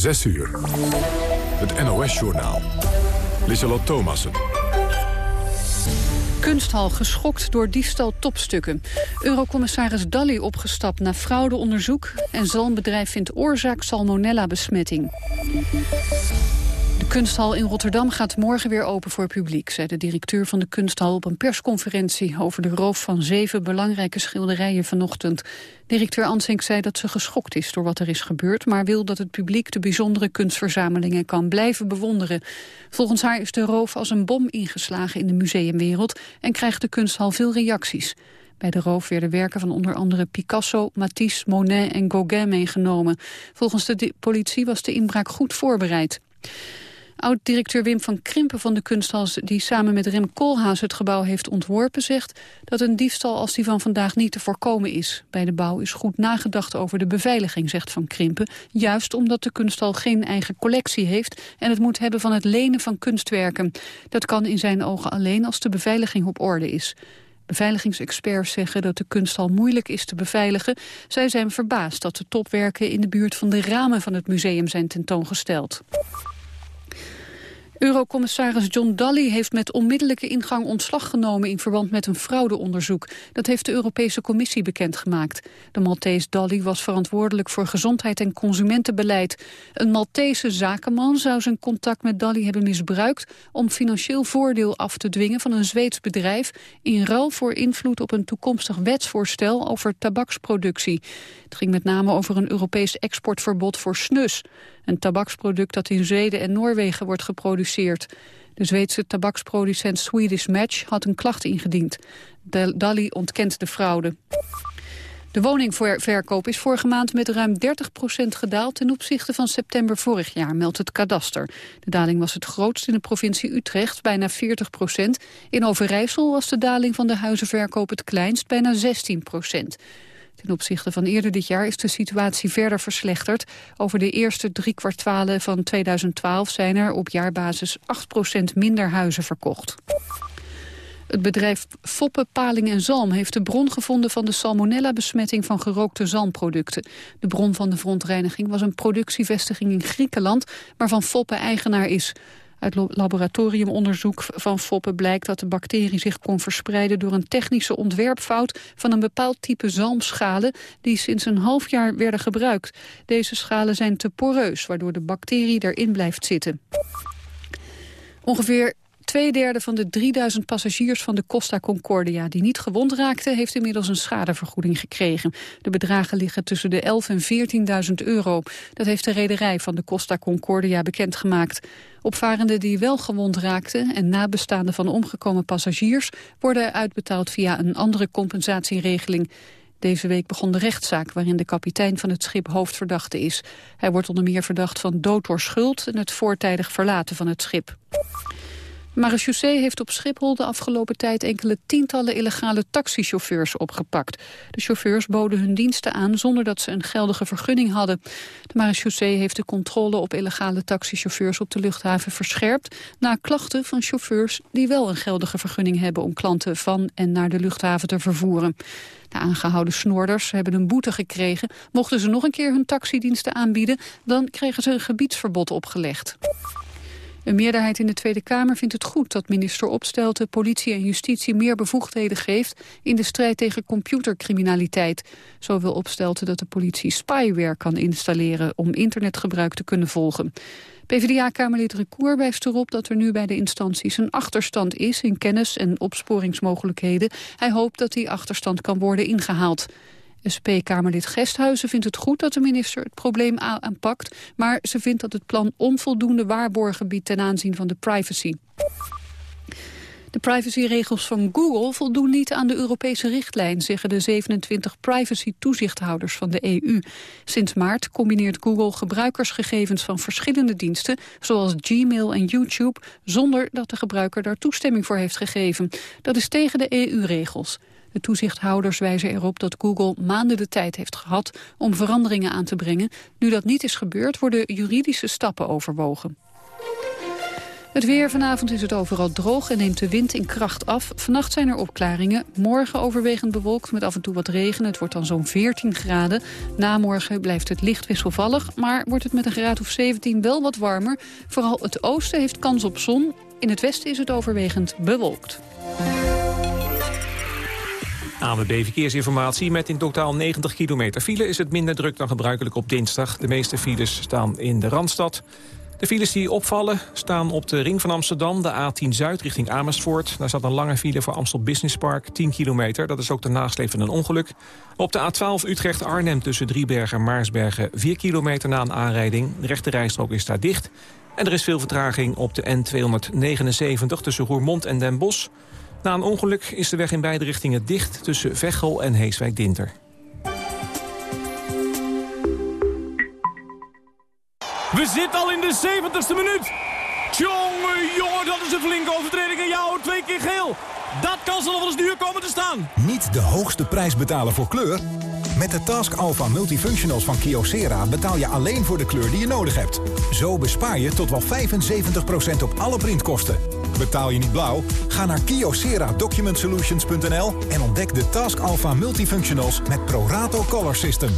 6 uur. Het NOS-journaal. Lieselot Thomassen. Kunsthal geschokt door diefstal topstukken. Eurocommissaris Dalli opgestapt na fraudeonderzoek... en zalmbedrijf vindt oorzaak salmonella-besmetting. Kunsthal in Rotterdam gaat morgen weer open voor publiek... zei de directeur van de kunsthal op een persconferentie... over de roof van zeven belangrijke schilderijen vanochtend. Directeur Ansink zei dat ze geschokt is door wat er is gebeurd... maar wil dat het publiek de bijzondere kunstverzamelingen kan blijven bewonderen. Volgens haar is de roof als een bom ingeslagen in de museumwereld... en krijgt de kunsthal veel reacties. Bij de roof werden werken van onder andere Picasso, Matisse, Monet en Gauguin meegenomen. Volgens de politie was de inbraak goed voorbereid. Oud-directeur Wim van Krimpen van de kunsthal... die samen met Rem Koolhaas het gebouw heeft ontworpen... zegt dat een diefstal als die van vandaag niet te voorkomen is. Bij de bouw is goed nagedacht over de beveiliging, zegt Van Krimpen. Juist omdat de kunsthal geen eigen collectie heeft... en het moet hebben van het lenen van kunstwerken. Dat kan in zijn ogen alleen als de beveiliging op orde is. Beveiligingsexperts zeggen dat de kunsthal moeilijk is te beveiligen. Zij zijn verbaasd dat de topwerken in de buurt van de ramen van het museum zijn tentoongesteld. Eurocommissaris John Dalli heeft met onmiddellijke ingang ontslag genomen in verband met een fraudeonderzoek. Dat heeft de Europese Commissie bekendgemaakt. De Maltese Dalli was verantwoordelijk voor gezondheid en consumentenbeleid. Een Maltese zakenman zou zijn contact met Dalli hebben misbruikt om financieel voordeel af te dwingen van een Zweeds bedrijf in ruil voor invloed op een toekomstig wetsvoorstel over tabaksproductie. Het ging met name over een Europees exportverbod voor snus. Een tabaksproduct dat in Zweden en Noorwegen wordt geproduceerd. De Zweedse tabaksproducent Swedish Match had een klacht ingediend. Dalli ontkent de fraude. De woningverkoop is vorige maand met ruim 30% gedaald ten opzichte van september vorig jaar, meldt het kadaster. De daling was het grootst in de provincie Utrecht, bijna 40% In Overijssel was de daling van de huizenverkoop het kleinst, bijna 16 Ten opzichte van eerder dit jaar is de situatie verder verslechterd. Over de eerste drie kwartalen van 2012 zijn er op jaarbasis 8% minder huizen verkocht. Het bedrijf Foppe, Paling en Zalm heeft de bron gevonden van de salmonella-besmetting van gerookte zalmproducten. De bron van de verontreiniging was een productievestiging in Griekenland, waarvan Foppe eigenaar is. Uit laboratoriumonderzoek van Foppen blijkt dat de bacterie zich kon verspreiden door een technische ontwerpfout van een bepaald type zalmschalen die sinds een half jaar werden gebruikt. Deze schalen zijn te poreus, waardoor de bacterie erin blijft zitten. Ongeveer Tweederde van de 3000 passagiers van de Costa Concordia die niet gewond raakten, heeft inmiddels een schadevergoeding gekregen. De bedragen liggen tussen de 11 en 14.000 euro. Dat heeft de rederij van de Costa Concordia bekendgemaakt. Opvarenden die wel gewond raakten en nabestaanden van omgekomen passagiers worden uitbetaald via een andere compensatieregeling. Deze week begon de rechtszaak waarin de kapitein van het schip hoofdverdachte is. Hij wordt onder meer verdacht van dood door schuld en het voortijdig verlaten van het schip. Marechaussee heeft op Schiphol de afgelopen tijd enkele tientallen illegale taxichauffeurs opgepakt. De chauffeurs boden hun diensten aan zonder dat ze een geldige vergunning hadden. De marechaussee heeft de controle op illegale taxichauffeurs op de luchthaven verscherpt na klachten van chauffeurs die wel een geldige vergunning hebben om klanten van en naar de luchthaven te vervoeren. De aangehouden snoorders hebben een boete gekregen. Mochten ze nog een keer hun taxidiensten aanbieden, dan kregen ze een gebiedsverbod opgelegd. Een meerderheid in de Tweede Kamer vindt het goed dat minister Opstelten politie en justitie meer bevoegdheden geeft in de strijd tegen computercriminaliteit. Zo wil Opstelten dat de politie spyware kan installeren om internetgebruik te kunnen volgen. PvdA-kamerlid Recour wijst erop dat er nu bij de instanties een achterstand is in kennis en opsporingsmogelijkheden. Hij hoopt dat die achterstand kan worden ingehaald. SP-Kamerlid Gesthuizen vindt het goed dat de minister het probleem aanpakt... maar ze vindt dat het plan onvoldoende waarborgen biedt ten aanzien van de privacy. De privacyregels van Google voldoen niet aan de Europese richtlijn, zeggen de 27 privacy-toezichthouders van de EU. Sinds maart combineert Google gebruikersgegevens van verschillende diensten, zoals Gmail en YouTube, zonder dat de gebruiker daar toestemming voor heeft gegeven. Dat is tegen de EU-regels. De toezichthouders wijzen erop dat Google maanden de tijd heeft gehad om veranderingen aan te brengen. Nu dat niet is gebeurd, worden juridische stappen overwogen. Het weer vanavond is het overal droog en neemt de wind in kracht af. Vannacht zijn er opklaringen. Morgen overwegend bewolkt met af en toe wat regen. Het wordt dan zo'n 14 graden. Na morgen blijft het licht wisselvallig, maar wordt het met een graad of 17 wel wat warmer. Vooral het oosten heeft kans op zon. In het westen is het overwegend bewolkt. ANWB Verkeersinformatie. Met in totaal 90 kilometer file is het minder druk dan gebruikelijk op dinsdag. De meeste files staan in de Randstad. De files die opvallen staan op de ring van Amsterdam, de A10 Zuid richting Amersfoort. Daar staat een lange file voor Amstel Business Park, 10 kilometer. Dat is ook de nasleep van een ongeluk. Op de A12 Utrecht-Arnhem tussen Driebergen en Maarsbergen, 4 kilometer na een aanrijding. De rechte rijstrook is daar dicht. En er is veel vertraging op de N279 tussen Roermond en Den Bosch. Na een ongeluk is de weg in beide richtingen dicht tussen Veghel en Heeswijk-Dinter. We zitten al in de 70ste minuut. Tjonge, jongen, dat is een flinke overtreding. En jou twee keer geel. Dat kan zelfs wel eens duur komen te staan. Niet de hoogste prijs betalen voor kleur? Met de Task Alpha Multifunctionals van Kyocera betaal je alleen voor de kleur die je nodig hebt. Zo bespaar je tot wel 75% op alle printkosten. Betaal je niet blauw? Ga naar kyocera-document-solutions.nl en ontdek de Task Alpha Multifunctionals met Prorato Color System.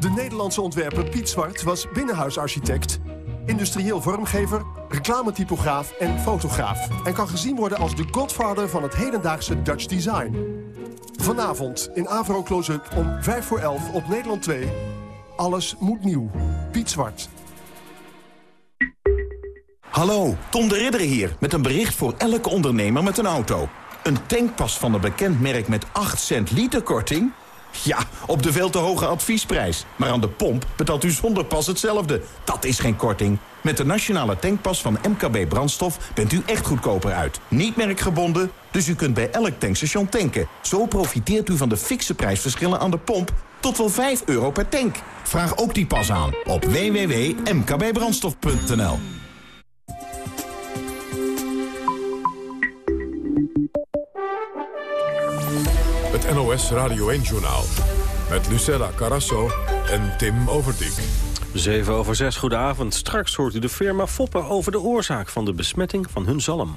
De Nederlandse ontwerper Piet Zwart was binnenhuisarchitect, industrieel vormgever, reclametypograaf en fotograaf. En kan gezien worden als de godfather van het hedendaagse Dutch design. Vanavond in Avro Close-up om 5 voor 11 op Nederland 2. Alles moet nieuw. Piet Zwart. Hallo, Tom de Ridder hier met een bericht voor elke ondernemer met een auto. Een tankpas van een bekend merk met 8 cent liter korting? Ja, op de veel te hoge adviesprijs. Maar aan de pomp betaalt u zonder pas hetzelfde. Dat is geen korting. Met de nationale tankpas van MKB Brandstof bent u echt goedkoper uit. Niet merkgebonden, dus u kunt bij elk tankstation tanken. Zo profiteert u van de fikse prijsverschillen aan de pomp tot wel 5 euro per tank. Vraag ook die pas aan op www.mkbbrandstof.nl Het NOS Radio 1-journaal. Met Lucella Carasso en Tim Overdijk. 7 over 6, goedenavond. Straks hoort u de firma Foppen over de oorzaak van de besmetting van hun zalm.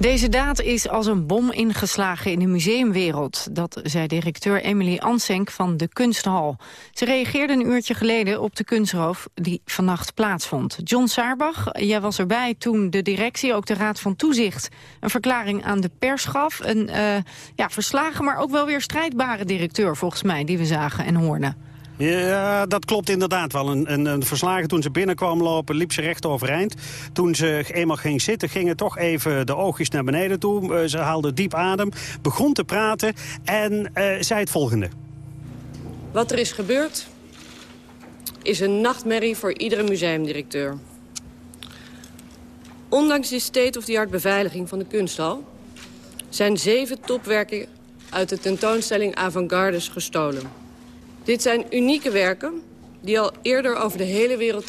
Deze daad is als een bom ingeslagen in de museumwereld. Dat zei directeur Emily Ansenk van de Kunsthal. Ze reageerde een uurtje geleden op de kunstroof die vannacht plaatsvond. John Saarbach, jij was erbij toen de directie, ook de Raad van Toezicht... een verklaring aan de pers gaf. Een uh, ja, verslagen, maar ook wel weer strijdbare directeur volgens mij... die we zagen en hoorden. Ja, dat klopt inderdaad wel. Een, een, verslagen toen ze binnenkwam lopen, liep ze recht overeind. Toen ze eenmaal ging zitten, gingen toch even de oogjes naar beneden toe. Eh, ze haalde diep adem, begon te praten en uh, zei het volgende. Wat er is gebeurd, is een nachtmerrie voor iedere museumdirecteur. Ondanks de state-of-the-art beveiliging van de kunsthal... zijn zeven topwerken uit de tentoonstelling Avantgardes gestolen. Dit zijn unieke werken die al eerder over de hele wereld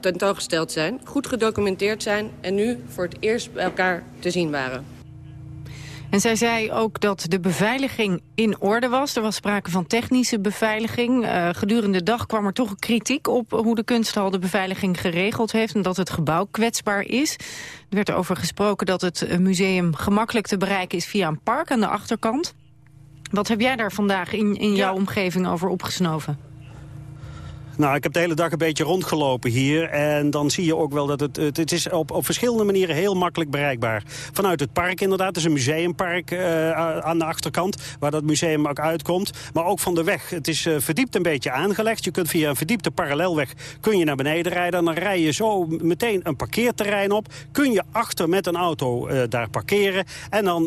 tentoongesteld zijn... goed gedocumenteerd zijn en nu voor het eerst bij elkaar te zien waren. En zij zei ook dat de beveiliging in orde was. Er was sprake van technische beveiliging. Uh, gedurende de dag kwam er toch kritiek op hoe de kunsthal de beveiliging geregeld heeft... en dat het gebouw kwetsbaar is. Er werd over gesproken dat het museum gemakkelijk te bereiken is via een park aan de achterkant. Wat heb jij daar vandaag in, in jouw omgeving over opgesnoven? Nou, ik heb de hele dag een beetje rondgelopen hier. En dan zie je ook wel dat het, het, is op, op verschillende manieren heel makkelijk bereikbaar. Vanuit het park inderdaad. Het is een museumpark uh, aan de achterkant. Waar dat museum ook uitkomt. Maar ook van de weg. Het is uh, verdiept een beetje aangelegd. Je kunt via een verdiepte parallelweg kun je naar beneden rijden. Dan rij je zo meteen een parkeerterrein op. Kun je achter met een auto uh, daar parkeren. En dan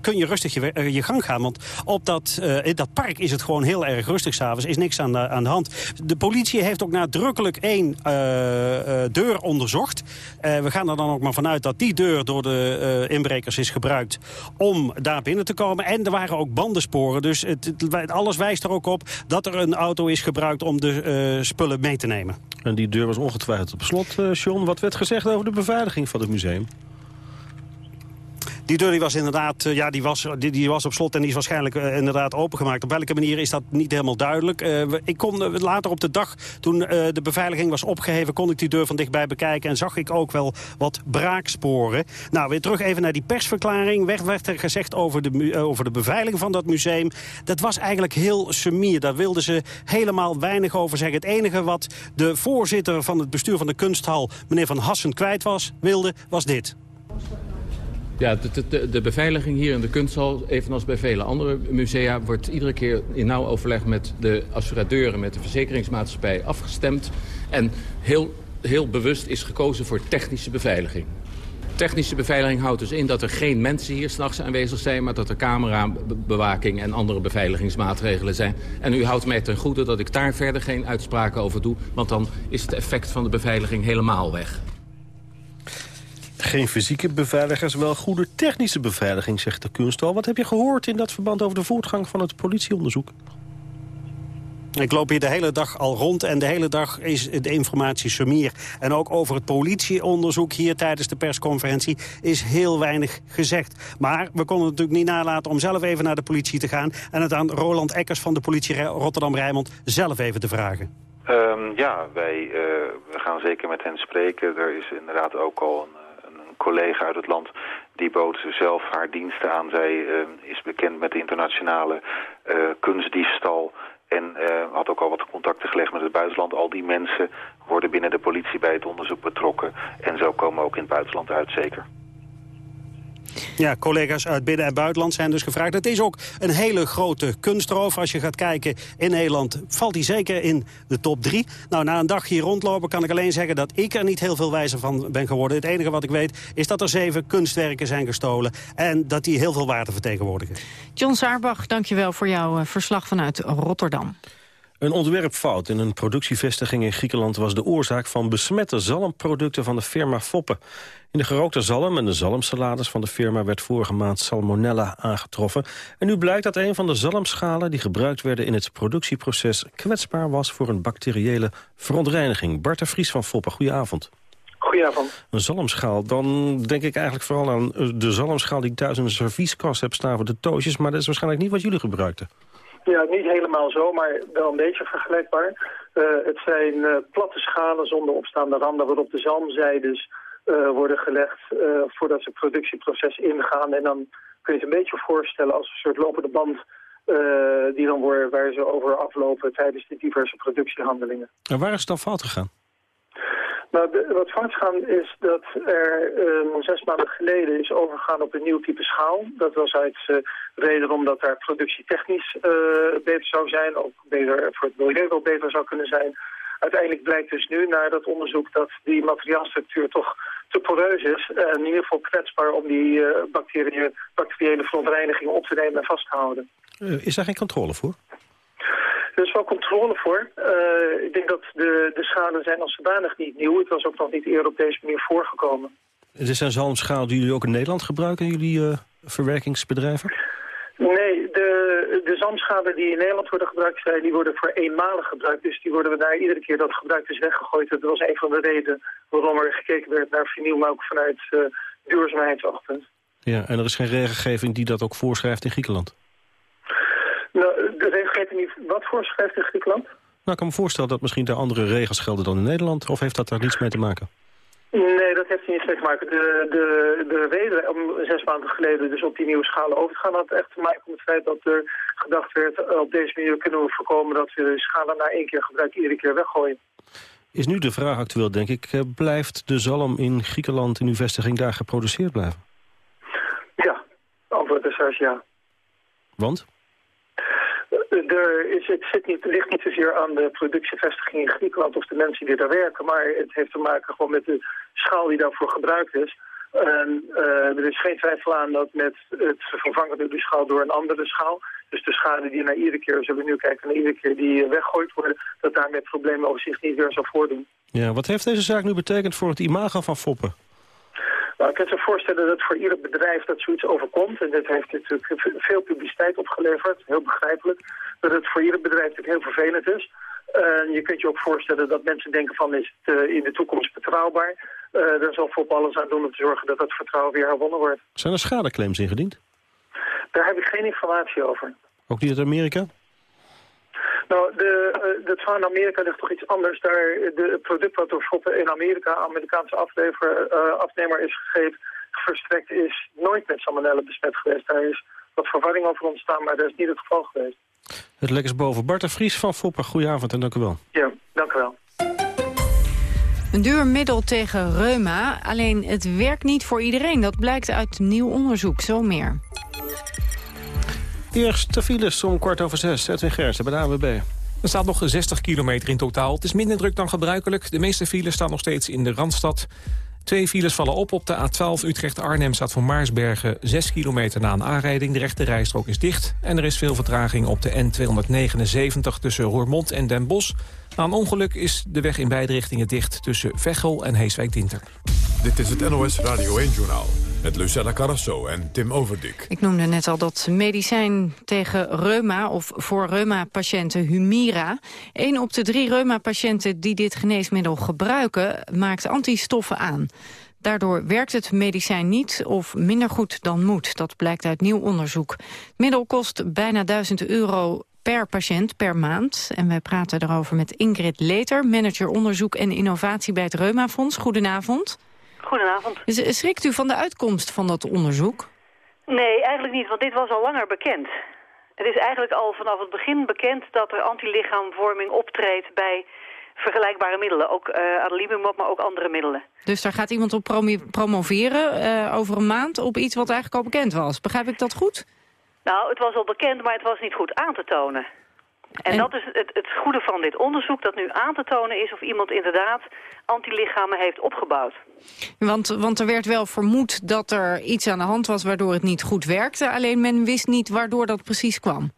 kun je rustig je, gang gaan. Want op dat, in dat park is het gewoon heel erg rustig s'avonds. Is niks aan de, aan de hand. De politie heeft ook nadrukkelijk één uh, deur onderzocht. Uh, we gaan er dan ook maar vanuit dat die deur door de inbrekers is gebruikt... om daar binnen te komen. En er waren ook bandensporen. Dus het, alles wijst er ook op dat er een auto is gebruikt... om de spullen mee te nemen. En die deur was ongetwijfeld op slot, John. Wat werd gezegd over de beveiliging van het museum? Die deur die was inderdaad ja, die was, die, die, was op slot en die is waarschijnlijk inderdaad opengemaakt. Op welke manier is dat niet helemaal duidelijk. ik kon later op de dag, toen de beveiliging was opgeheven... kon ik die deur van dichtbij bekijken en zag ik ook wel wat braaksporen. Nou, weer terug even naar die persverklaring. Weg werd er gezegd over de, over de beveiliging van dat museum. Dat was eigenlijk heel sumier. Daar wilden ze helemaal weinig over zeggen. Het enige wat de voorzitter van het bestuur van de kunsthal, meneer Van Hassen, kwijt was, wilde, was dit. Ja, de, de, de, beveiliging hier in de kunsthal, evenals bij vele andere musea... wordt iedere keer in nauw overleg met de assuradeuren, met de verzekeringsmaatschappij afgestemd. En heel, heel bewust is gekozen voor technische beveiliging. Technische beveiliging houdt dus in dat er geen mensen hier s'nachts aanwezig zijn... maar dat er camerabewaking en andere beveiligingsmaatregelen zijn. En u houdt mij ten goede dat ik daar verder geen uitspraken over doe... want dan is het effect van de beveiliging helemaal weg. Geen fysieke beveiligers, wel goede technische beveiliging, zegt de kunsthal. Wat heb je gehoord in dat verband over de voortgang van het politieonderzoek? Ik loop hier de hele dag al rond en de hele dag is de informatie sumier. En ook over het politieonderzoek hier tijdens de persconferentie is heel weinig gezegd. Maar we konden natuurlijk niet nalaten om zelf even naar de politie te gaan... en het aan Roland Eckers van de politie Rotterdam-Rijnmond zelf even te vragen. Um, ja, wij uh, we gaan zeker met hen spreken. Er is inderdaad ook al een collega uit het land die bood zelf haar diensten aan. Zij uh, is bekend met de internationale uh, kunstdiefstal en uh, had ook al wat contacten gelegd met het buitenland. Al die mensen worden binnen de politie bij het onderzoek betrokken. En zo komen ook in het buitenland uit, zeker. Ja, collega's uit binnen- en buitenland zijn dus gevraagd. Het is ook een hele grote kunstroof. Als je gaat kijken in Nederland valt hij zeker in de top drie. Nou, na een dag hier rondlopen kan ik alleen zeggen dat ik er niet heel veel wijzer van ben geworden. Het enige wat ik weet is dat er zeven kunstwerken zijn gestolen. En dat die heel veel waarde vertegenwoordigen. John Saarbach, dankjewel voor jouw eh, verslag vanuit Rotterdam. Een ontwerpfout in een productievestiging in Griekenland... was de oorzaak van besmette zalmproducten van de firma Foppe. In de gerookte zalm en de zalmsalades van de firma... werd vorige maand salmonella aangetroffen. En nu blijkt dat een van de zalmschalen... die gebruikt werden in het productieproces... kwetsbaar was voor een bacteriële verontreiniging. Bart de Vries van Foppe, goedenavond. Goedenavond. Een zalmschaal. Dan denk ik eigenlijk vooral aan de zalmschaal... die ik thuis in een servieskast heb staan voor de toosjes. Maar dat is waarschijnlijk niet wat jullie gebruikten. Ja, niet helemaal zo, maar wel een beetje vergelijkbaar. Uh, het zijn uh, platte schalen zonder opstaande randen waarop de zalmzijdes uh, worden gelegd voordat ze het productieproces ingaan. En dan kun je het een beetje voorstellen als een soort lopende band die dan worden, waar ze over aflopen tijdens de diverse productiehandelingen. En waar is het dan fout gegaan? Nou, de, wat fout gaan is dat er uh, zes maanden geleden is overgegaan op een nieuw type schaal. Dat was uit uh, reden omdat daar productietechnisch uh, beter zou zijn, ook beter voor het milieu wel beter zou kunnen zijn. Uiteindelijk blijkt dus nu na dat onderzoek dat die materiaalstructuur toch te poreus is. En in ieder geval kwetsbaar om die bacteriële, bacteriële verontreiniging op te nemen en vast te houden. is daar geen controle voor? Er is wel controle voor. Uh, ik denk dat de, de schalen zijn als zodanig niet nieuw. Het was ook nog niet eerder op deze manier voorgekomen. Het is een zalmschaal die jullie ook in Nederland gebruiken, jullie uh, verwerkingsbedrijven? Nee, de, de zalmschalen die in Nederland worden gebruikt, zijn, die worden voor eenmalig gebruikt. Dus die worden we daar iedere keer dat gebruikt is weggegooid. Dat was een van de redenen waarom er gekeken werd naar vernieuw, maar ook vanuit uh, duurzaamheidsochtend. Ja, en er is geen regelgeving die dat ook voorschrijft in Griekenland? Nou, de regelgeving niet wat voorschrijft in Griekenland? Nou, ik kan me voorstellen dat misschien daar andere regels gelden dan in Nederland. Of heeft dat daar niets mee te maken? Nee, dat heeft niets mee te maken. De, de, de reden om zes maanden geleden dus op die nieuwe schalen over te gaan... had echt te maken met het feit dat er gedacht werd... op deze manier kunnen we voorkomen dat we de schalen na één keer gebruik iedere keer weggooien. Is nu de vraag actueel, denk ik... Eh, blijft de zalm in Griekenland in uw vestiging daar geproduceerd blijven? Ja, antwoord is dus ja. Want? Het zit niet, ligt niet zozeer aan de productievestiging in Griekenland of de mensen die daar werken, maar het heeft te maken gewoon met de schaal die daarvoor gebruikt is. En, uh, er is geen twijfel aan dat met het vervangen van de schaal door een andere schaal, dus de schade die naar iedere keer, zullen we nu kijken, naar iedere keer die weggooid worden, dat daarmee problemen over zich niet weer zal voordoen. Ja, wat heeft deze zaak nu betekend voor het imago van Foppen? Nou, ik kan je voorstellen dat voor ieder bedrijf dat zoiets overkomt. En dit heeft natuurlijk veel publiciteit opgeleverd, heel begrijpelijk. Dat het voor ieder bedrijf natuurlijk heel vervelend is. En je kunt je ook voorstellen dat mensen denken van is het uh, in de toekomst betrouwbaar. daar zal Fop alles aan doen om te zorgen dat dat vertrouwen weer herwonnen wordt. Zijn er schadeclaims ingediend? Daar heb ik geen informatie over. Ook niet uit Amerika? Nou, de, uh, de in Amerika ligt toch iets anders. Daar de, het product wat door Foppen in Amerika, Amerikaanse aflever, uh, afnemer is gegeven, verstrekt is, nooit met salmonella besmet geweest. Daar is wat verwarring over ontstaan, maar dat is niet het geval geweest. Het lekkers boven. Bart de Vries van Foppen, goedenavond en dank u wel. Ja, dank u wel. Een duur middel tegen reuma, alleen het werkt niet voor iedereen. Dat blijkt uit nieuw onderzoek, zo meer. Eerst de files om kwart over zes. Edwin Gersten bij de AWB. Er staat nog 60 kilometer in totaal. Het is minder druk dan gebruikelijk. De meeste files staan nog steeds in de Randstad. Twee files vallen op op de A12 Utrecht-Arnhem staat voor Maarsbergen 6 kilometer na een aanrijding. De rechte rijstrook is dicht en er is veel vertraging op de N279 tussen Roermond en Den Bosch. Na een ongeluk is de weg in beide richtingen dicht tussen Veghel en Heeswijk-Dinter. Dit is het NOS Radio 1-journaal met Lucella Carrasso en Tim Overdik. Ik noemde net al dat medicijn tegen reuma of voor reuma-patiënten Humira. Een op de drie reuma-patiënten die dit geneesmiddel gebruiken... maakt antistoffen aan. Daardoor werkt het medicijn niet of minder goed dan moet. Dat blijkt uit nieuw onderzoek. Het middel kost bijna 1000 euro per patiënt per maand. En wij praten erover met Ingrid Leter, manager onderzoek en innovatie bij het Reumafonds. Goedenavond. Goedenavond. Schrikt u van de uitkomst van dat onderzoek? Nee, eigenlijk niet, want dit was al langer bekend. Het is eigenlijk al vanaf het begin bekend dat er antilichaamvorming optreedt bij vergelijkbare middelen. Ook uh, adalimumab, maar ook andere middelen. Dus daar gaat iemand op promoveren uh, over een maand op iets wat eigenlijk al bekend was. Begrijp ik dat goed? Nou, het was al bekend, maar het was niet goed aan te tonen. En, dat is het, het goede van dit onderzoek, dat nu aan te tonen is of iemand inderdaad antilichamen heeft opgebouwd. Want, want er werd wel vermoed dat er iets aan de hand was waardoor het niet goed werkte, alleen men wist niet waardoor dat precies kwam.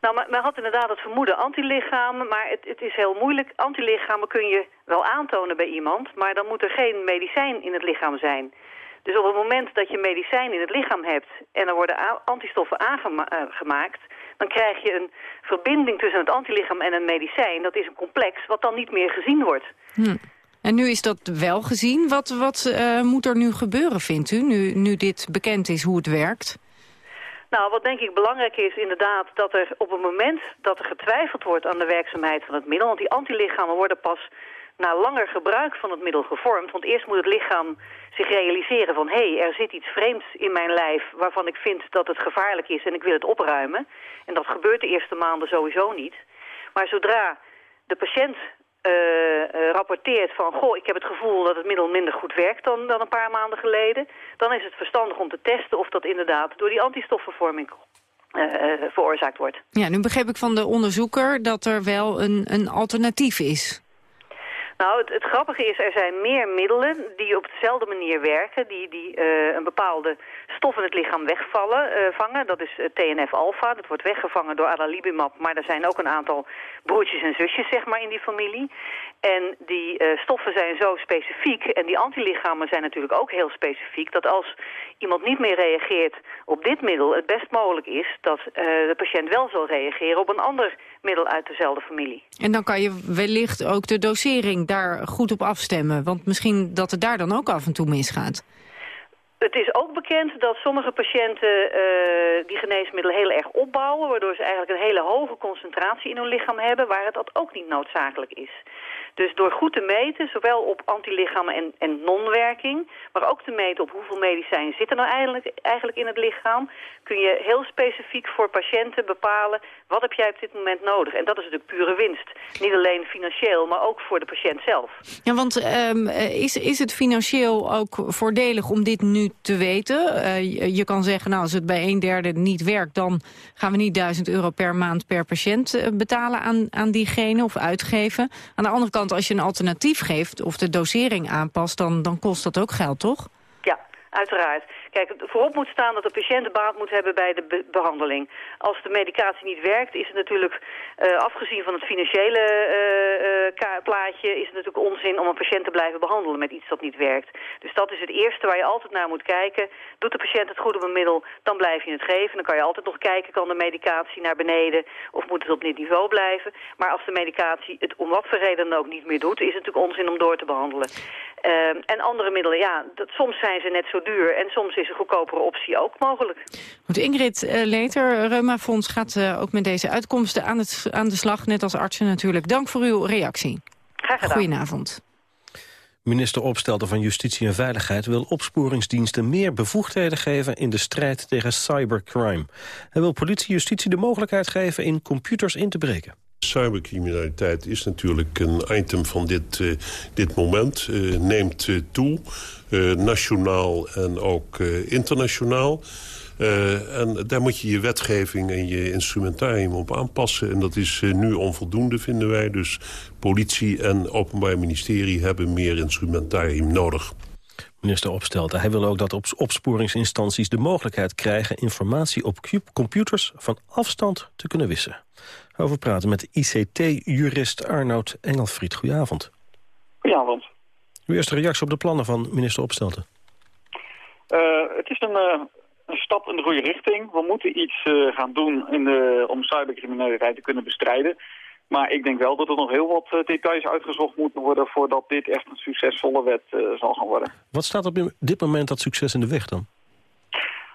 Nou, men had inderdaad het vermoeden antilichamen, maar het, het is heel moeilijk. Antilichamen kun je wel aantonen bij iemand, maar dan moet er geen medicijn in het lichaam zijn. Dus op het moment dat je medicijn in het lichaam hebt en er worden antistoffen aangemaakt... dan krijg je een verbinding tussen het antilichaam en een medicijn. Dat is een complex wat dan niet meer gezien wordt. Hm. En nu is dat wel gezien. Wat, wat uh, moet er nu gebeuren, vindt u, nu, nu dit bekend is hoe het werkt? Nou, wat denk ik belangrijk is inderdaad dat er op het moment dat er getwijfeld wordt aan de werkzaamheid van het middel, want die antilichamen worden pas na langer gebruik van het middel gevormd. Want eerst moet het lichaam zich realiseren van... hé, hey, er zit iets vreemds in mijn lijf waarvan ik vind dat het gevaarlijk is en ik wil het opruimen. En dat gebeurt de eerste maanden sowieso niet. Maar zodra de patiënt uh, uh, rapporteert van... goh, ik heb het gevoel dat het middel minder goed werkt dan, dan een paar maanden geleden... dan is het verstandig om te testen of dat inderdaad door die antistoffenvorming uh, veroorzaakt wordt. Ja, nu begreep ik van de onderzoeker dat er wel een, een alternatief is. Nou, het, grappige is, er zijn meer middelen die op dezelfde manier werken, die, die uh, een bepaalde stof in het lichaam wegvallen, uh, vangen. Dat is uh, TNF-alpha, dat wordt weggevangen door adalimumab, maar er zijn ook een aantal broertjes en zusjes zeg maar in die familie. En die stoffen zijn zo specifiek en die antilichamen zijn natuurlijk ook heel specifiek, dat als iemand niet meer reageert op dit middel, het best mogelijk is dat de patiënt wel zal reageren op een ander middel uit dezelfde familie. En dan kan je wellicht ook de dosering daar goed op afstemmen? Want misschien dat het daar dan ook af en toe misgaat. Het is ook bekend dat sommige patiënten uh, die geneesmiddelen heel erg opbouwen... waardoor ze eigenlijk een hele hoge concentratie in hun lichaam hebben... waar het dat ook niet noodzakelijk is. Dus door goed te meten, zowel op antilichamen en, en non-werking... maar ook te meten op hoeveel medicijn zit er nou eigenlijk, eigenlijk in het lichaam... kun je heel specifiek voor patiënten bepalen... wat heb jij op dit moment nodig. En dat is natuurlijk pure winst. Niet alleen financieel, maar ook voor de patiënt zelf. Ja, want um, is, is het financieel ook voordelig om dit nu te weten? Uh, je kan zeggen, nou, als het bij een derde niet werkt... dan gaan we niet 1000 euro per maand per patiënt uh, betalen aan, aan diegene of uitgeven. Aan de andere kant als je een alternatief geeft of de dosering aanpast... dan, dan kost dat ook geld, toch? Ja, uiteraard. Kijk, voorop moet staan dat de patiënt baat moet hebben bij de behandeling. Als de medicatie niet werkt, is het natuurlijk, uh, afgezien van het financiële uh, plaatje, is het natuurlijk onzin om een patiënt te blijven behandelen met iets dat niet werkt. Dus dat is het eerste waar je altijd naar moet kijken. Doet de patiënt het goed op een middel, dan blijf je het geven. Dan kan je altijd nog kijken, kan de medicatie naar beneden of moet het op dit niveau blijven. Maar als de medicatie het om wat voor reden dan ook niet meer doet, is het natuurlijk onzin om door te behandelen. Uh, en andere middelen, ja, dat, soms zijn ze net zo duur en soms is een goedkopere optie ook mogelijk. Goed, Ingrid uh, Leter, Reumafonds gaat uh, ook met deze uitkomsten aan, het, aan de slag, net als artsen natuurlijk. Dank voor uw reactie. Graag gedaan. Goedenavond. Minister Opstelten van Justitie en Veiligheid wil opsporingsdiensten meer bevoegdheden geven in de strijd tegen cybercrime. Hij wil politie justitie de mogelijkheid geven in computers in te breken. Cybercriminaliteit is natuurlijk een item van dit, uh, dit moment. Uh, neemt uh, toe, nationaal en ook internationaal. en daar moet je je wetgeving en je instrumentarium op aanpassen. En dat is nu onvoldoende, vinden wij. Dus politie en openbaar ministerie hebben meer instrumentarium nodig. Minister Opstelten, hij wil ook dat op opsporingsinstanties de mogelijkheid krijgen... informatie op computers van afstand te kunnen wissen over praten met ICT-jurist Arnoud Engelfried. Goedenavond. Goedenavond. Uw eerste reactie op de plannen van minister Opstelten? Uh, het is een, uh, een, stap in de goede richting. We moeten iets uh, gaan doen in de, om cybercriminaliteit te kunnen bestrijden. Maar ik denk wel dat er nog heel wat details uitgezocht moeten worden... voordat dit echt een succesvolle wet zal gaan worden. Wat staat op dit moment dat succes in de weg dan?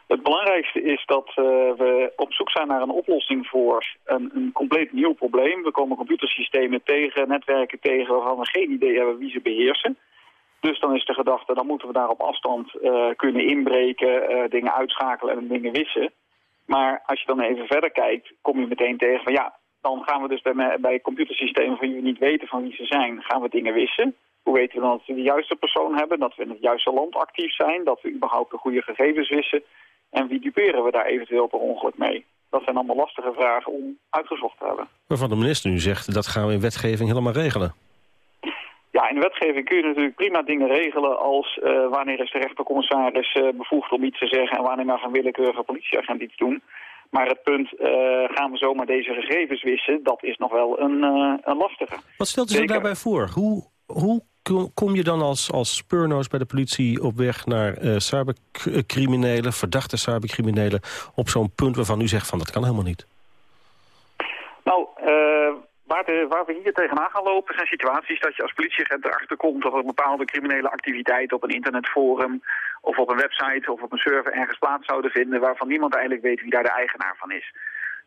Het belangrijkste is dat uh, we op zoek zijn naar een oplossing voor een, een, compleet nieuw probleem. We komen computersystemen tegen, netwerken tegen waarvan we geen idee hebben wie ze beheersen. Dus dan is de gedachte, dan moeten we daar op afstand uh, kunnen inbreken, uh, dingen uitschakelen en dingen wissen. Maar als je dan even verder kijkt, kom je meteen tegen van ja, dan gaan we dus bij, bij computersystemen van wie we niet weten van wie ze zijn, gaan we dingen wissen. Hoe weten we dan dat we de juiste persoon hebben, dat we in het juiste land actief zijn, dat we überhaupt de goede gegevens wissen. En wie duperen we daar eventueel per ongeluk mee? Dat zijn allemaal lastige vragen om uitgezocht te hebben. Waarvan de minister nu zegt, dat gaan we in wetgeving helemaal regelen. Ja, in de wetgeving kun je natuurlijk prima dingen regelen als uh, wanneer is de rechtercommissaris uh, bevoegd om iets te zeggen en wanneer mag een willekeurige politieagent iets doen. Maar het punt, uh, gaan we zomaar deze gegevens wissen, dat is nog wel een, een lastige. Wat stelt u zich daarbij voor? Hoe, hoe kom je dan als, als speurnoos bij de politie op weg naar uh, cybercriminelen, verdachte cybercriminelen, op zo'n punt waarvan u zegt van dat kan helemaal niet? Nou, uh, waar, de, waar, we hier tegenaan gaan lopen zijn situaties dat je als politieagent erachter komt dat er bepaalde criminele activiteiten op een internetforum of op een website of op een server ergens plaats zouden vinden waarvan niemand eigenlijk weet wie daar de eigenaar van is.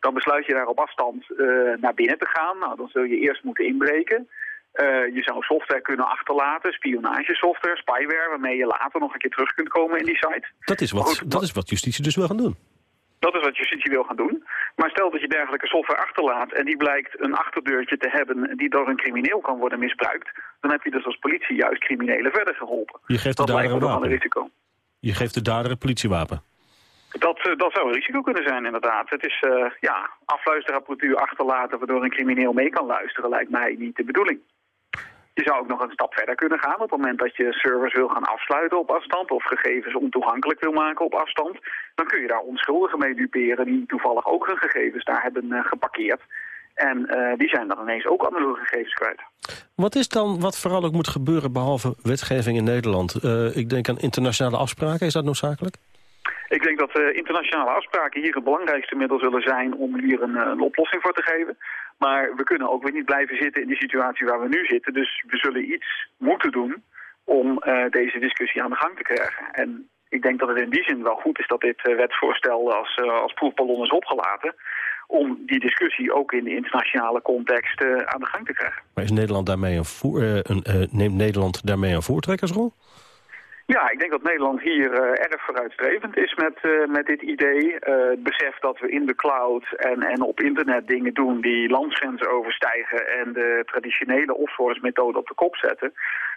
Dan besluit je daar op afstand uh, naar binnen te gaan. Nou, dan zul je eerst moeten inbreken. Uh, je zou software kunnen achterlaten, spionagesoftware, spyware... waarmee je later nog een keer terug kunt komen in die site. Dat is wat, goed, dat is wat justitie dus wil gaan doen. Dat is wat justitie wil gaan doen. Maar stel dat je dergelijke software achterlaat... en die blijkt een achterdeurtje te hebben die door een crimineel kan worden misbruikt... dan heb je dus als politie juist criminelen verder geholpen. Je geeft de dat dader een risico. Je geeft de dader een politiewapen. Dat, uh, dat zou een risico kunnen zijn, inderdaad. Het is uh, ja, afluisterapparatuur achterlaten waardoor een crimineel mee kan luisteren... lijkt mij niet de bedoeling. Je zou ook nog een stap verder kunnen gaan. Op het moment dat je servers wil gaan afsluiten op afstand... of gegevens ontoegankelijk wil maken op afstand... dan kun je daar onschuldigen mee duperen... die toevallig ook hun gegevens daar hebben uh, geparkeerd. En uh, die zijn dan ineens ook andere gegevens kwijt. Wat is dan wat vooral ook moet gebeuren behalve wetgeving in Nederland? Uh, ik denk aan internationale afspraken. Is dat noodzakelijk? Ik denk dat uh, internationale afspraken hier het belangrijkste middel zullen zijn om hier een, een oplossing voor te geven. Maar we kunnen ook weer niet blijven zitten in die situatie waar we nu zitten. Dus we zullen iets moeten doen om uh, deze discussie aan de gang te krijgen. En ik denk dat het in die zin wel goed is dat dit wetsvoorstel als, als proefballon is opgelaten om die discussie ook in de internationale context aan de gang te krijgen. Maar is Nederland daarmee een, een neemt Nederland daarmee een voortrekkersrol? Ja, ik denk dat Nederland hier uh, erg vooruitstrevend is met, uh, met dit idee. Uh, het besef dat we in de cloud en, en op internet dingen doen die landsgrenzen overstijgen en de traditionele opsporingsmethode op de kop zetten.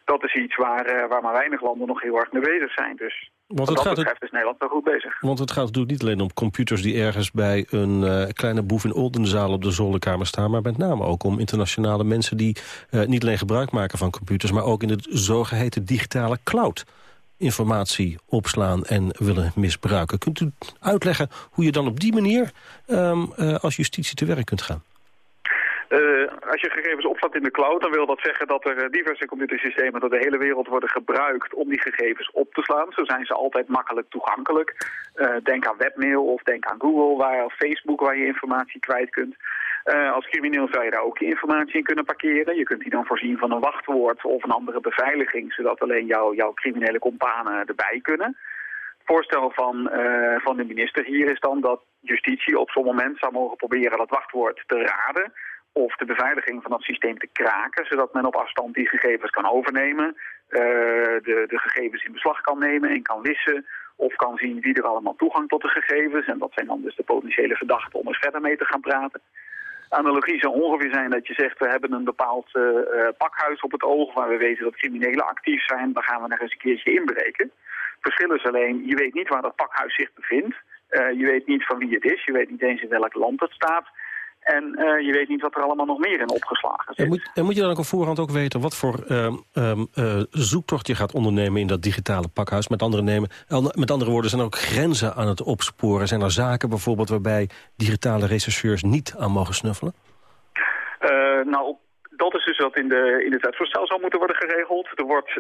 Dat is iets waar, waar maar weinig landen nog heel erg mee bezig zijn. Dus want het wat dat betreft is Nederland wel goed bezig. Want het gaat natuurlijk niet alleen om computers die ergens bij een kleine boef in Oldenzaal op de zolderkamer staan, maar met name ook om internationale mensen die niet alleen gebruik maken van computers, maar ook in de zogeheten digitale cloud informatie opslaan en willen misbruiken. Kunt u uitleggen hoe je dan op die manier um, uh, als justitie te werk kunt gaan? Uh, als je gegevens opslaat in de cloud, dan wil dat zeggen dat er eh, diverse computersystemen door de hele wereld worden gebruikt om die gegevens op te slaan. Zo zijn ze altijd makkelijk toegankelijk. Denk aan webmail of denk aan Google waar, of Facebook waar je informatie kwijt kunt. Uh, als crimineel zou je daar ook je informatie in kunnen parkeren. Je kunt die dan voorzien van een wachtwoord of een andere beveiliging, zodat alleen jou, jouw criminele companen erbij kunnen. Het voorstel van, uh, van de minister hier is dan dat justitie op zo'n moment zou mogen proberen dat wachtwoord te raden of de beveiliging van dat systeem te kraken, zodat men op afstand die gegevens kan overnemen, uh, de, de gegevens in beslag kan nemen en kan wissen, of kan zien wie er allemaal toegang tot de gegevens, en dat zijn dan dus de potentiële verdachten om er verder mee te gaan praten. Analogie zou ongeveer zijn dat je zegt, we hebben een bepaald uh, pakhuis op het oog waar we weten dat criminelen actief zijn, dan gaan we nog eens een keertje inbreken. Verschil is alleen, je weet niet waar dat pakhuis zich bevindt, uh, je weet niet van wie het is, je weet niet eens in welk land het staat. En uh, je weet niet wat er allemaal nog meer in opgeslagen zit. En moet, en moet je dan ook op voorhand ook weten wat voor uh, uh, zoektocht je gaat ondernemen in dat digitale pakhuis? Met andere, nemen, met andere woorden, zijn er ook grenzen aan het opsporen? Zijn er zaken bijvoorbeeld waarbij digitale rechercheurs niet aan mogen snuffelen? nou, dat is dus wat in, de, in het wetsvoorstel zou moeten worden geregeld. Er wordt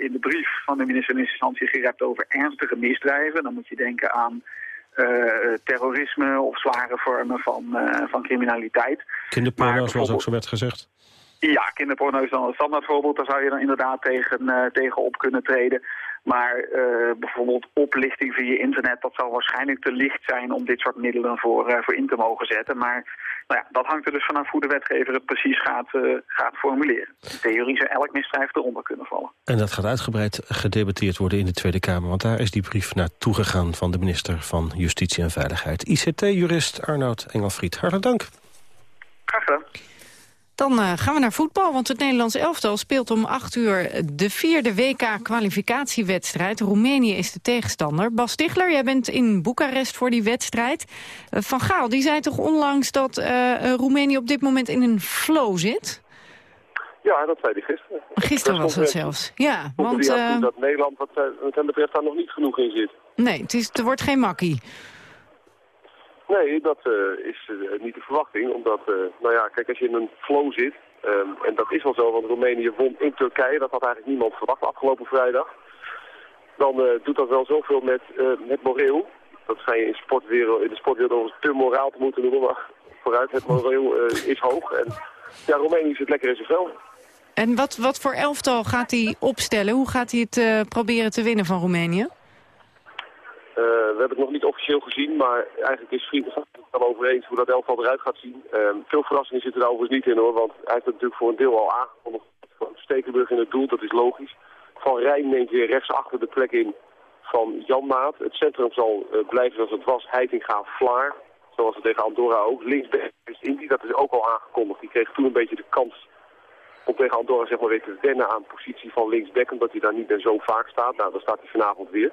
in de brief van de minister in instantie gerept over ernstige misdrijven. Dan moet je denken aan uh, terrorisme of zware vormen van, uh, van criminaliteit. Kinderporno, zoals ook zo werd gezegd. Ja, kinderporno is dan een standaard voorbeeld. Daar zou je dan inderdaad tegen, uh, tegen op kunnen treden. Maar bijvoorbeeld oplichting via internet, dat zal waarschijnlijk te licht zijn om dit soort middelen voor, voor in te mogen zetten. Maar nou ja, dat hangt er dus vanaf hoe de wetgever het precies gaat, uh, gaat formuleren. In theorie zou elk misdrijf eronder kunnen vallen. En dat gaat uitgebreid gedebatteerd worden in de Tweede Kamer... want daar is die brief naartoe gegaan van de minister van Justitie en Veiligheid. ICT-jurist Arnoud Engelfried, hartelijk dank. Dan uh, gaan we naar voetbal, want het Nederlands elftal speelt om 8 uur de vierde WK-kwalificatiewedstrijd. Roemenië is de tegenstander. Bas Stigler, jij bent in Boekarest voor die wedstrijd. Uh, Van Gaal, die zei toch onlangs dat uh, Roemenië op dit moment in een flow zit? Ja, dat zei hij gisteren. Gisteren was dat zelfs, ja. Want, dat Nederland wat, wat hem betreft daar nog niet genoeg in zit. Nee, het, is, het wordt geen makkie. Nee, dat uh, is uh, niet de verwachting. Omdat, uh, nou ja, kijk, als je in een flow zit, um, en dat is wel zo, want Roemenië won in Turkije, dat had eigenlijk niemand verwacht afgelopen vrijdag. Dan doet dat wel zoveel met, met moreel. Dat schijn je in, sportwereld, in de sportwereld te moraal te moeten noemen, maar vooruit, het moreel is hoog. En ja, Roemenië zit lekker in zijn vel. En wat, wat voor elftal gaat hij opstellen? Hoe gaat hij het proberen te winnen van Roemenië? Uh, we hebben het nog niet officieel gezien, maar eigenlijk is Vrienden het wel over eens hoe dat elftal eruit gaat zien. Uh, veel verrassingen zitten er overigens niet in hoor, want hij heeft het natuurlijk voor een deel al aangekondigd. Stekenburg in het doel, dat is logisch. Van Rijn neemt weer rechts achter de plek in van Janmaat. Het centrum zal uh, blijven zoals het was, Heitinga, Vlaar. Zoals het tegen Andorra ook. Linksback is Indy, dat is ook al aangekondigd. Die kreeg toen een beetje de kans om tegen Andorra zeg maar weer te wennen aan positie van linksback, omdat hij daar niet meer zo vaak staat. Nou, dan staat hij vanavond weer.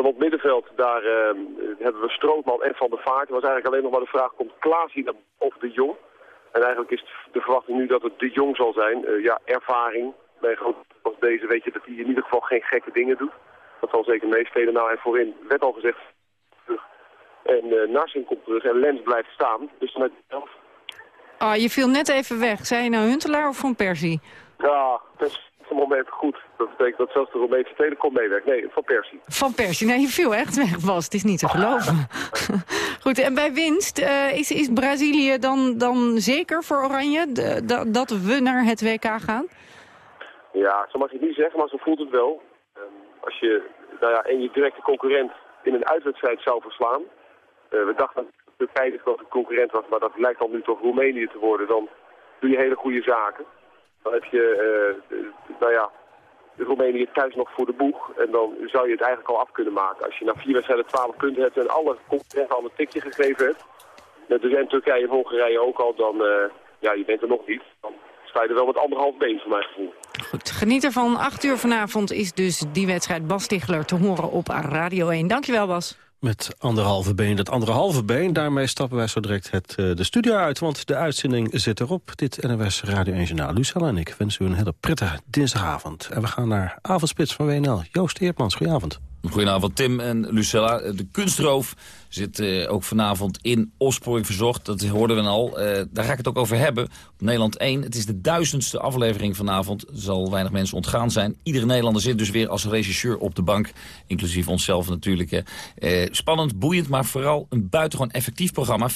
Dan op middenveld, daar uh, hebben we Strootman en Van der Vaart. Er was eigenlijk alleen nog maar de vraag, komt Klaas hier of De Jong? En eigenlijk is de verwachting nu dat het De Jong zal zijn. Uh, ja, ervaring. Bij groot als deze weet je dat hij in ieder geval geen gekke dingen doet. Dat zal zeker meespelen. Nou, en voorin werd al gezegd En uh, Narsing komt terug en Lens blijft staan. Dus elf. Oh, je viel net even weg. Zei je nou Huntelaar of Van Persie? Ja, dus moment goed. Dat betekent dat zelfs de Romeinse Telecom meewerkt. Nee, Van Persie. Van Persie. Nee, je viel echt weg, Bas. Het is niet te geloven. goed, en bij winst, uh, is, is Brazilië dan, dan zeker voor Oranje dat we naar het WK gaan? Ja, zo mag je het niet zeggen, maar zo voelt het wel. Um, als je nou ja, en je directe concurrent in een uitwedstrijd zou verslaan. Uh, we dachten dat Turkije dat een concurrent was, maar dat lijkt dan nu toch Roemenië te worden. Dan doe je hele goede zaken. Dan heb je, uh, nou ja, Roemenië thuis nog voor de boeg. En dan zou je het eigenlijk al af kunnen maken. Als je na vier wedstrijden 12 punten hebt en alle concurrenten al een tikje gegeven hebt. Met en Turkije en Hongarije ook al, dan, uh, ja, je bent er nog niet. Dan sta je er wel met anderhalf been, voor mijn gevoel. Goed, geniet ervan. 8 uur vanavond is dus die wedstrijd Bas Tichler te horen op Radio 1. Dankjewel, Bas. Met anderhalve been, dat anderhalve been. Daarmee stappen wij zo direct het, uh, de studio uit, want de uitzending zit erop. Dit NOS Radio 1 Journaal. Lucella en ik wensen u een hele prettige dinsdagavond. En we gaan naar Avondspits van WNL. Joost Eertmans, goedenavond. Goedenavond Tim en Lucella. De kunstroof zit uh, ook vanavond in Opsporing Verzocht. Dat hoorden we al. Uh, daar ga ik het ook over hebben. Op Nederland 1. Het is de duizendste aflevering vanavond. Er zal weinig mensen ontgaan zijn. Iedere Nederlander zit dus weer als regisseur op de bank. Inclusief onszelf natuurlijk. Spannend, boeiend, maar vooral een buitengewoon effectief programma. 40%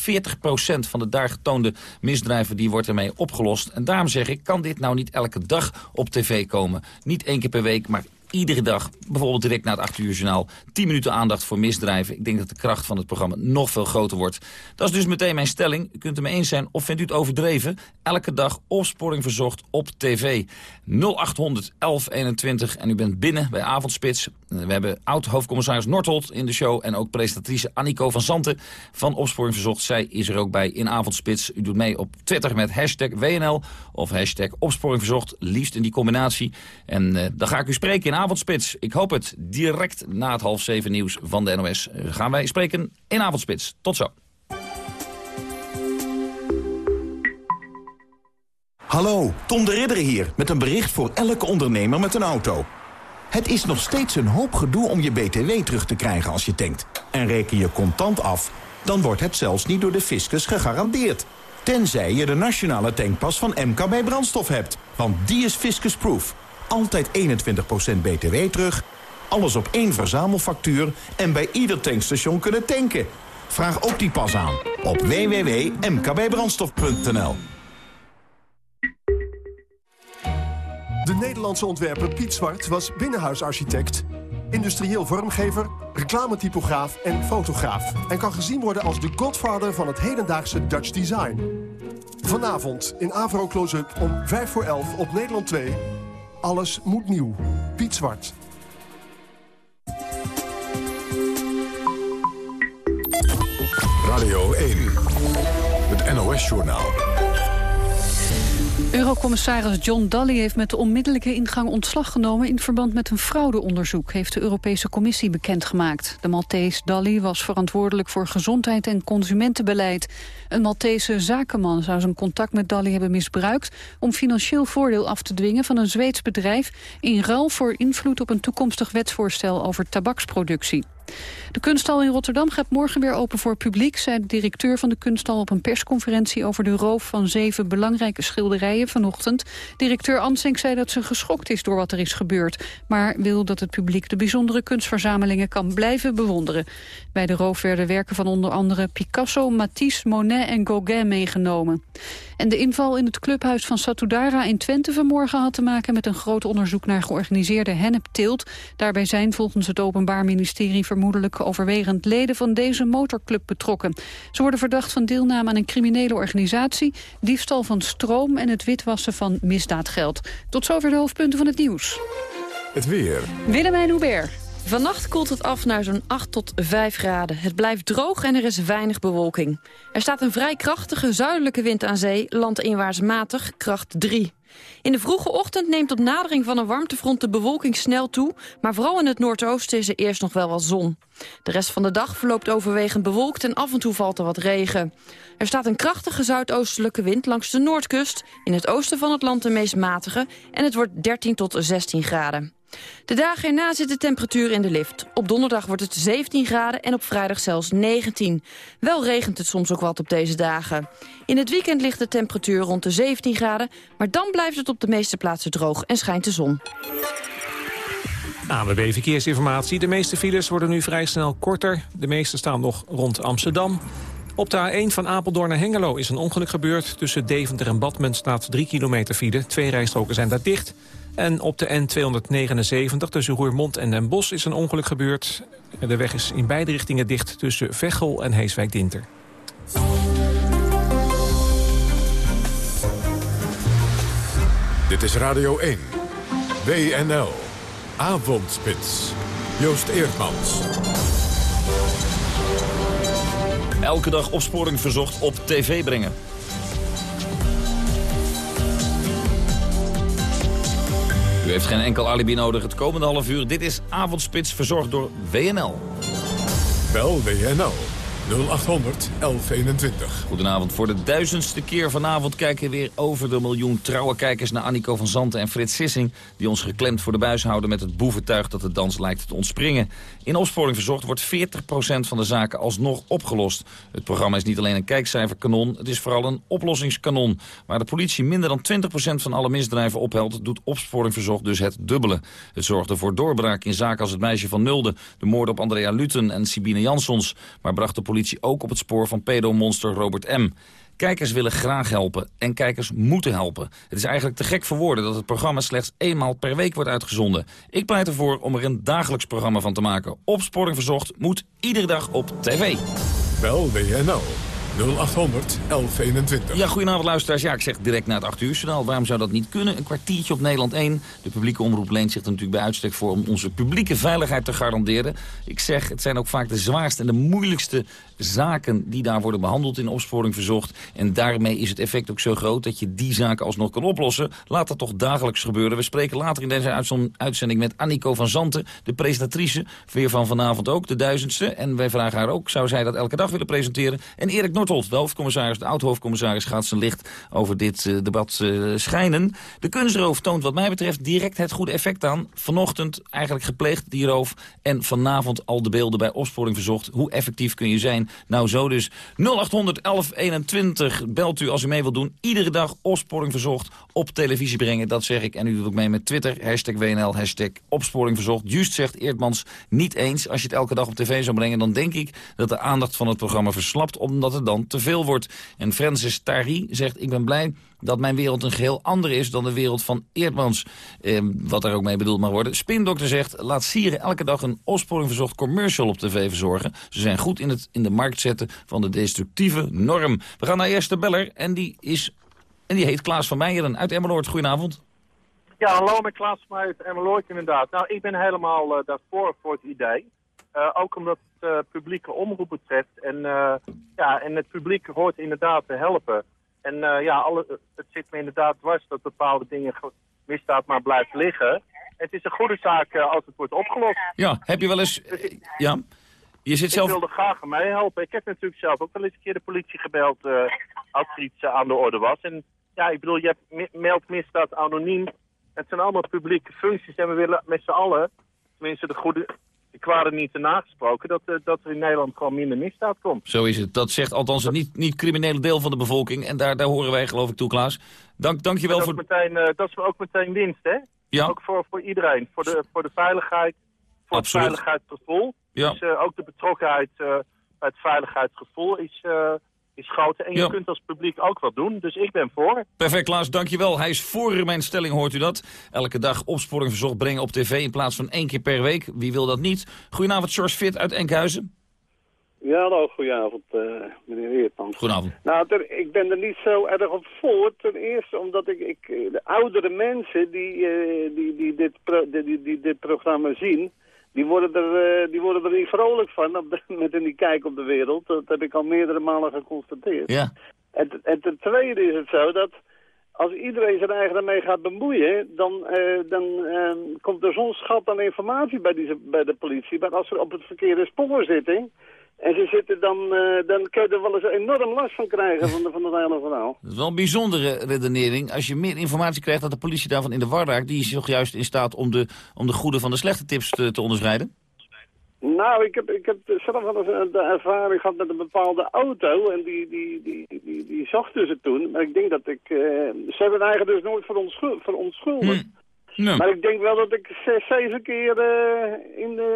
van de daar getoonde misdrijven die wordt ermee opgelost. En daarom zeg ik, kan dit nou niet elke dag op tv komen? Niet één keer per week, maar iedere dag, bijvoorbeeld direct na het 8 uur journaal... 10 minuten aandacht voor misdrijven. Ik denk dat de kracht van het programma nog veel groter wordt. Dat is dus meteen mijn stelling. U kunt het me eens zijn of vindt u het overdreven? Elke dag opsporing verzocht op tv. 0800 1121 en u bent binnen bij Avondspits. We hebben oud-hoofdcommissaris Northolt in de show... en ook presentatrice Annico van Zanten van Opsporing Verzocht. Zij is er ook bij in Avondspits. U doet mee op Twitter met hashtag WNL of hashtag Opsporing Verzocht. Liefst in die combinatie. En uh, dan ga ik u spreken in Avondspits. Ik hoop het direct na het half zeven nieuws van de NOS. Gaan wij spreken in Avondspits. Tot zo. Hallo, Tom de Ridder hier met een bericht voor elke ondernemer met een auto. Het is nog steeds een hoop gedoe om je BTW terug te krijgen als je tankt. En reken je contant af, dan wordt het zelfs niet door de fiscus gegarandeerd. Tenzij je de nationale tankpas van MKB Brandstof hebt. Want die is fiscusproof. Altijd 21% BTW terug, alles op één verzamelfactuur... en bij ieder tankstation kunnen tanken. Vraag ook die pas aan op www.mkbbrandstof.nl. De Nederlandse ontwerper Piet Zwart was binnenhuisarchitect... industrieel vormgever, reclametypograaf en fotograaf... en kan gezien worden als de godfather van het hedendaagse Dutch design. Vanavond in Avro Close-up om 5 voor 11 op Nederland 2... Alles moet nieuw. Piet Zwart. Radio 1. Het NOS-journaal. Eurocommissaris John Dalli heeft met de onmiddellijke ingang ontslag genomen... in verband met een fraudeonderzoek, heeft de Europese Commissie bekendgemaakt. De Maltese Dalli was verantwoordelijk voor gezondheid en consumentenbeleid. Een Maltese zakenman zou zijn contact met Dalli hebben misbruikt... om financieel voordeel af te dwingen van een Zweeds bedrijf... in ruil voor invloed op een toekomstig wetsvoorstel over tabaksproductie. De kunsthal in Rotterdam gaat morgen weer open voor publiek... zei de directeur van de kunsthal op een persconferentie... over de roof van zeven belangrijke schilderijen vanochtend. Directeur Ansink zei dat ze geschokt is door wat er is gebeurd... maar wil dat het publiek de bijzondere kunstverzamelingen kan blijven bewonderen. Bij de roof werden werken van onder andere Picasso, Matisse, Monet en Gauguin meegenomen. En de inval in het clubhuis van Satudara in Twente vanmorgen had te maken met een groot onderzoek naar georganiseerde hennepteelt. Daarbij zijn volgens het Openbaar Ministerie vermoedelijk overwegend leden van deze motorclub betrokken. Ze worden verdacht van deelname aan een criminele organisatie, diefstal van stroom en het witwassen van misdaadgeld. Tot zover de hoofdpunten van het nieuws. Het weer. Willemijn Hubert. Vannacht koelt het af naar zo'n 8 tot 5 graden. Het blijft droog en er is weinig bewolking. Er staat een vrij krachtige zuidelijke wind aan zee, landinwaarts matig, kracht 3. In de vroege ochtend neemt op nadering van een warmtefront de bewolking snel toe... maar vooral in het noordoosten is er eerst nog wel wat zon. De rest van de dag verloopt overwegend bewolkt en af en toe valt er wat regen. Er staat een krachtige zuidoostelijke wind langs de noordkust... in het oosten van het land de meest matige en het wordt 13 tot 16 graden. De dagen erna zit de temperatuur in de lift. Op donderdag wordt het 17 graden en op vrijdag zelfs 19. Wel regent het soms ook wat op deze dagen. In het weekend ligt de temperatuur rond de 17 graden... maar dan blijft het op de meeste plaatsen droog en schijnt de zon. ANWB Verkeersinformatie. De meeste files worden nu vrij snel korter. De meeste staan nog rond Amsterdam. Op de A1 van Apeldoorn naar Hengelo is een ongeluk gebeurd. Tussen Deventer en Badmen staat 3 kilometer file. Twee rijstroken zijn daar dicht. En op de N279 tussen Roermond en Den Bosch is een ongeluk gebeurd. De weg is in beide richtingen dicht tussen Veghel en Heeswijk-Dinter. Dit is Radio 1. WNL. Avondspits. Joost Eerdmans. Elke dag opsporing verzocht op tv brengen. U heeft geen enkel alibi nodig het komende half uur. Dit is Avondspits verzorgd door WNL. Bel WNL 0800 1121. Goedenavond. Voor de duizendste keer vanavond kijken weer over de miljoen trouwe kijkers naar Annico van Zanten en Frits Sissing... die ons geklemd voor de buis houden met het boeventuig dat de dans lijkt te ontspringen. In opsporing verzocht wordt 40% van de zaken alsnog opgelost. Het programma is niet alleen een kijkcijferkanon, het is vooral een oplossingskanon. Waar de politie minder dan 20% van alle misdrijven ophelt, doet opsporing verzocht dus het dubbele. Het zorgde voor doorbraak in zaken als het meisje van Nulde, de moord op Andrea Luten en Sibine Jansons, maar bracht de politie ook op het spoor van pedomonster Robert M. Kijkers willen graag helpen en kijkers moeten helpen. Het is eigenlijk te gek voor woorden dat het programma slechts eenmaal per week wordt uitgezonden. Ik pleit ervoor om er een dagelijks programma van te maken. Opsporing Verzocht moet iedere dag op tv. Bel WNL 0800 1121. Ja, goedenavond luisteraars. Ja, ik zeg direct na het 8 uur journaal. Waarom zou dat niet kunnen? Een kwartiertje op Nederland 1. De publieke omroep leent zich er natuurlijk bij uitstek voor... om onze publieke veiligheid te garanderen. Ik zeg, het zijn ook vaak de zwaarste en de moeilijkste zaken... die daar worden behandeld in opsporing verzocht. En daarmee is het effect ook zo groot dat je die zaken alsnog kan oplossen. Laat dat toch dagelijks gebeuren. We spreken later in deze uitzending met Annico van Zanten... de presentatrice, weer van vanavond ook, de duizendste. En wij vragen haar ook, zou zij dat elke dag willen presenteren? En Erik Northolt, de hoofdcommissaris, de oud-hoofdcommissaris... gaat zijn licht over dit uh, debat uh, schijnen. De kunstroof toont wat mij betreft direct het goede effect aan. Vanochtend eigenlijk gepleegd die roof. En vanavond al de beelden bij opsporing verzocht. Hoe effectief kun je zijn? Nou zo dus. 0800 1121 belt u als u mee wilt doen. Iedere dag opsporing verzocht op televisie brengen. Dat zeg ik. En u doet ook mee met Twitter. Hashtag WNL, hashtag opsporing verzocht. Juist zegt Eerdmans niet eens. Als je het elke dag op tv zou brengen, dan denk ik dat de aandacht van het programma verslapt. Omdat het dan te veel wordt. En Francis Tari zegt, ik ben blij dat mijn wereld een geheel andere is dan de wereld van Eerdmans. Eh, wat daar ook mee bedoeld mag worden. Spindokter zegt, laat Sieren elke dag een opsporing verzocht commercial op tv verzorgen. Ze zijn goed in, het, in de markt zetten van de destructieve norm. We gaan naar eerste beller en die, is, en die heet Klaas van Meijeren uit Emmeloord. Goedenavond. Ja, hallo met Klaas van Meijeren uit Emmeloord inderdaad. Nou, ik ben helemaal uh, daarvoor voor het idee. Uh, ook omdat het uh, publieke omroep betreft. En, ja, en het publiek hoort inderdaad te helpen. En ja, alle, het zit me inderdaad dwars dat bepaalde dingen misdaad maar blijft liggen. Het is een goede zaak als het wordt opgelost. Ja, heb je wel eens... ja, je zit zelf... Ik wilde graag meehelpen. Ik heb natuurlijk zelf ook wel eens een keer de politie gebeld als er iets aan de orde was. En ja, ik bedoel, je hebt meldt misdaad anoniem. Het zijn allemaal publieke functies en we willen met z'n allen, tenminste de goede, de kwade niet te nagesproken, dat, uh, dat er in Nederland gewoon minder misdaad komt. Zo is het. Dat zegt althans het niet, niet criminele deel van de bevolking. En daar, daar horen wij geloof ik toe, Klaas. Dank, dank je wel dat voor... Meteen, dat is ook meteen winst, hè? Ja. Ook voor, voor iedereen. Voor de, voor de veiligheid, voor Absoluut. het veiligheidsgevoel. Ja. Dus uh, ook de betrokkenheid bij het veiligheidsgevoel is is groter. En je Ja. kunt als publiek ook wat doen. Dus ik ben voor. Perfect, Klaas, dankjewel. Hij is voor mijn stelling, hoort u dat? Elke dag opsporing verzocht brengen op tv in plaats van één keer per week. Wie wil dat niet? Goedenavond, George Fit uit Enkhuizen. Ja, hallo, goedenavond, eh, meneer Eertmans. Goedenavond. Nou, ter- ik ben er niet zo erg op voor. Ten eerste omdat ik, ik eh, de oudere mensen die, eh, die, die, dit pro- die, die, die dit programma zien... Die worden, er, eh, die worden er niet vrolijk van op de, met die kijk op de wereld. Dat heb ik al meerdere malen geconstateerd. Ja. En, ten tweede is het zo dat als iedereen zich eigen ermee gaat bemoeien, dan, eh, dan eh, komt er zo'n schat aan informatie bij, die, bij de politie. Maar als ze op het verkeerde spoor zitten, en ze zitten dan, eh, dan kun je er wel eens enorm last van krijgen van, de, van het hele verhaal. Dat is wel een bijzondere redenering. Als je meer informatie krijgt dat de politie daarvan in de war raakt... die is toch juist in staat om de, om de goede van de slechte tips te, te onderscheiden? Nou, ik heb, ik heb zelf wel eens een- de ervaring gehad met een bepaalde auto. En die, die, die, die, die zochten ze toen. Maar ik denk dat ik... eh, ze hebben het eigenlijk dus nooit verontschul- verontschuldigd. Nou. Maar ik denk wel dat ik zes, zeven keer eh, in, de,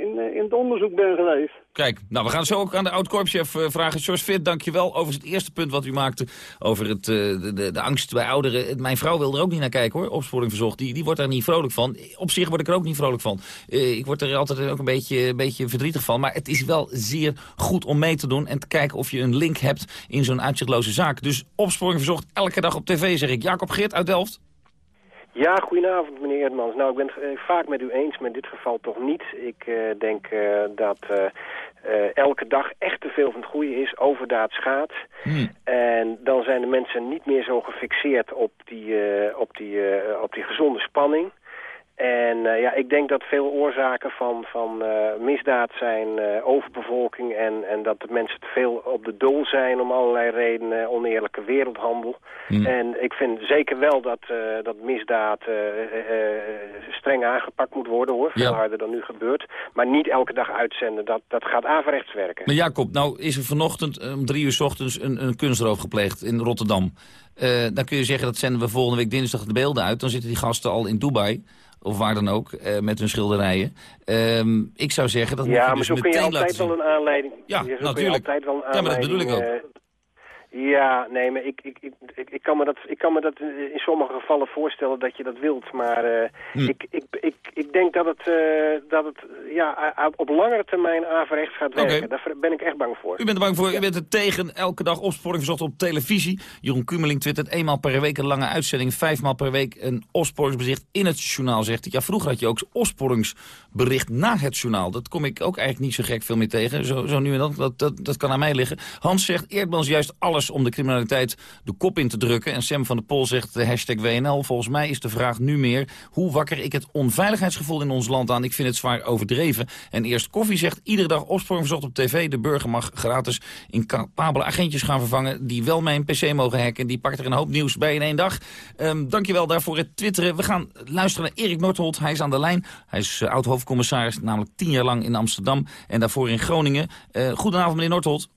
in, de- in het onderzoek ben geweest. Kijk, nou, we gaan zo ook aan de oud-korpschef eh, vragen. George Fit, dankjewel. Over het eerste punt wat u maakte, over het, eh, de, de, de angst bij ouderen. Mijn vrouw wil er ook niet naar kijken, hoor. Opsporing verzocht, die, die wordt daar niet vrolijk van. Op zich word ik er ook niet vrolijk van. Ik word er altijd ook een beetje, een beetje verdrietig van. Maar het is wel zeer goed om mee te doen en te kijken of je een link hebt in zo'n uitzichtloze zaak. Dus opsporing verzocht elke dag op tv, zeg ik. Jacob Geert uit Delft. Ja, goedenavond meneer Eerdmans. Nou, ik ben het eh, vaak met u eens, maar in dit geval toch niet. Ik eh, denk eh, dat elke dag echt te veel van het goede is, overdaad schaadt. En dan zijn de mensen niet meer zo gefixeerd op die, op die, op die gezonde spanning. En eh, ja, ik denk dat veel oorzaken van, van eh, misdaad zijn eh, overbevolking en, en dat de mensen te veel op de doel zijn om allerlei redenen, oneerlijke wereldhandel. Hmm. En ik vind zeker wel dat, dat misdaad streng aangepakt moet worden hoor, veel Ja. harder dan nu gebeurt. Maar niet elke dag uitzenden, dat, dat gaat averechts werken. Maar Jacob, nou is er vanochtend om drie uur 's ochtends een, een kunstroof gepleegd in Rotterdam. Dan kun je zeggen, dat zenden we volgende week dinsdag de beelden uit. Dan zitten die gasten al in Dubai, of waar dan ook, eh, met hun schilderijen. Ehm, ik zou zeggen, dat moet ja, je maar dus zo kun je meteen altijd laten wel een aanleiding. Ja, zo kun je natuurlijk. altijd wel een Ja, maar dat bedoel ik ook. Ja, nee, maar ik, ik, ik, ik, kan me dat, ik kan me dat in sommige gevallen voorstellen dat je dat wilt. Maar eh, Hm. ik, ik, ik, ik denk dat het, eh, dat het ja, op langere termijn averechts gaat werken. Daar ben ik echt bang voor. U bent er bang voor, u bent er tegen. Elke dag opsporing verzocht op televisie. Jeroen Kumeling twittert eenmaal per week een lange uitzending. Vijfmaal per week een opsporingsbericht in het journaal, zegt hij. Ja, vroeger had je ook opsporingsbericht na het journaal. Dat kom ik ook eigenlijk niet zo gek veel meer tegen. Zo, zo nu en dan, dat, dat, dat kan aan mij liggen. Hans zegt, Eerdmans juist alles om de criminaliteit de kop in te drukken. En Sam van der Pol zegt, de hashtag WNL. Volgens mij is de vraag nu meer, hoe wakker ik het onveiligheidsgevoel in ons land aan? Ik vind het zwaar overdreven. En eerst Koffie zegt, iedere dag opsporing verzocht op tv. De burger mag gratis incapabele agentjes gaan vervangen... die wel mijn pc mogen hacken. Die pakt er een hoop nieuws bij in één dag. Ehm dankjewel daarvoor het twitteren. We gaan luisteren naar Erik Northolt. Hij is aan de lijn. Hij is eh, oud-hoofdcommissaris, namelijk tien jaar lang in Amsterdam... en daarvoor in Groningen. Eh goedenavond, meneer Northolt.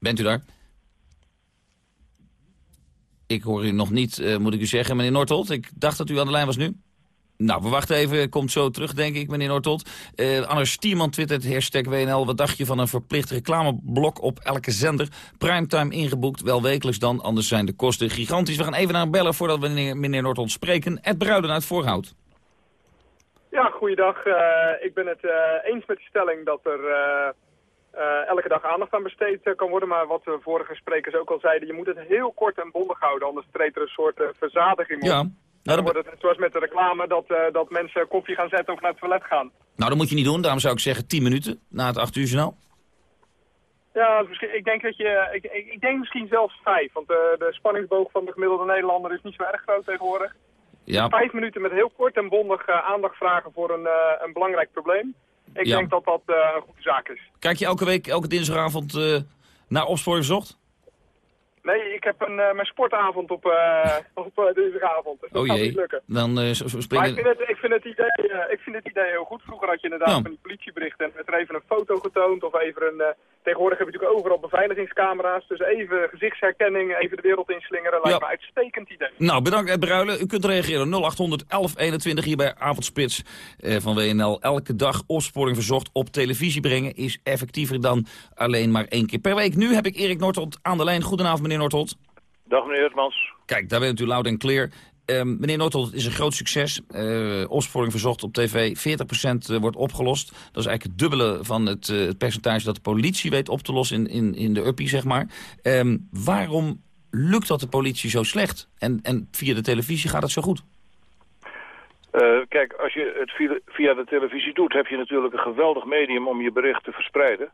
Bent u daar? Ik hoor u nog niet, eh, moet ik u zeggen, meneer Northolt. Ik dacht dat u aan de lijn was nu. Nou, we wachten even. Komt zo terug, denk ik, meneer Northolt. Eh Anne Stierman twittert, hashtag WNL. Wat dacht je van een verplicht reclameblok op elke zender? Primetime ingeboekt, wel wekelijks dan, anders zijn de kosten gigantisch. We gaan even naar bellen voordat we meneer, Northolt spreken. Ed Bruiden uit Voorhout. Ja, goeiedag. Eh, ik ben het eh, eens met de stelling dat er eh, elke dag aandacht aan besteed eh, kan worden. Maar wat de vorige sprekers ook al zeiden, je moet het heel kort en bondig houden. Anders treedt er een soort eh, verzadiging op. Ja. En dan wordt het zoals met de reclame dat, dat mensen koffie gaan zetten of naar het toilet gaan. Nou, dat moet je niet doen. Daarom zou ik zeggen 10 minuten na het 8 uur journaal. Ja, misschien, ik, denk dat je, ik, ik, denk misschien zelfs vijf. Want de, de spanningsboog van de gemiddelde Nederlander is niet zo erg groot tegenwoordig. Ja. Vijf minuten met heel kort en bondig aandacht vragen voor een, een belangrijk probleem. Ik Ja. denk dat dat eh, een goede zaak is. Kijk je elke week, elke dinsdagavond eh, naar Opsporing Verzocht? Nee, ik heb een, eh, mijn sportavond op, eh op eh, dinsdagavond. Dus dat Oh gaat jee, niet lukken. dan zo- zo Maar springen... ik vind, het, ik, vind het idee, ik vind het idee heel goed. Vroeger had je inderdaad van die politieberichten en werd er even een foto getoond. Of even een, tegenwoordig heb je natuurlijk overal beveiligingscamera's. Dus even gezichtsherkenning, even de wereld inslingeren. Lijkt Ja. me een uitstekend idee. Nou, bedankt Ed Bruilen. U kunt reageren 0800 1121 hier bij Avondspits van WNL. Elke dag opsporing verzocht op televisie brengen is effectiever dan alleen maar één keer per week. Nu heb ik Erik Northolt aan de lijn. Goedenavond meneer Dag meneer Hertmans. Kijk, daar bent u loud en clear. Ehm, meneer Northolt, het is een groot succes. Eh, opsporing verzocht op tv, 40% wordt opgelost. Dat is eigenlijk het dubbele van het, eh, het percentage dat de politie weet op te lossen in, in, in de uppie, zeg maar. Ehm, waarom lukt dat de politie zo slecht? En, en via de televisie gaat het zo goed? Eh, kijk, als je het via de televisie doet, heb je natuurlijk een geweldig medium om je bericht te verspreiden.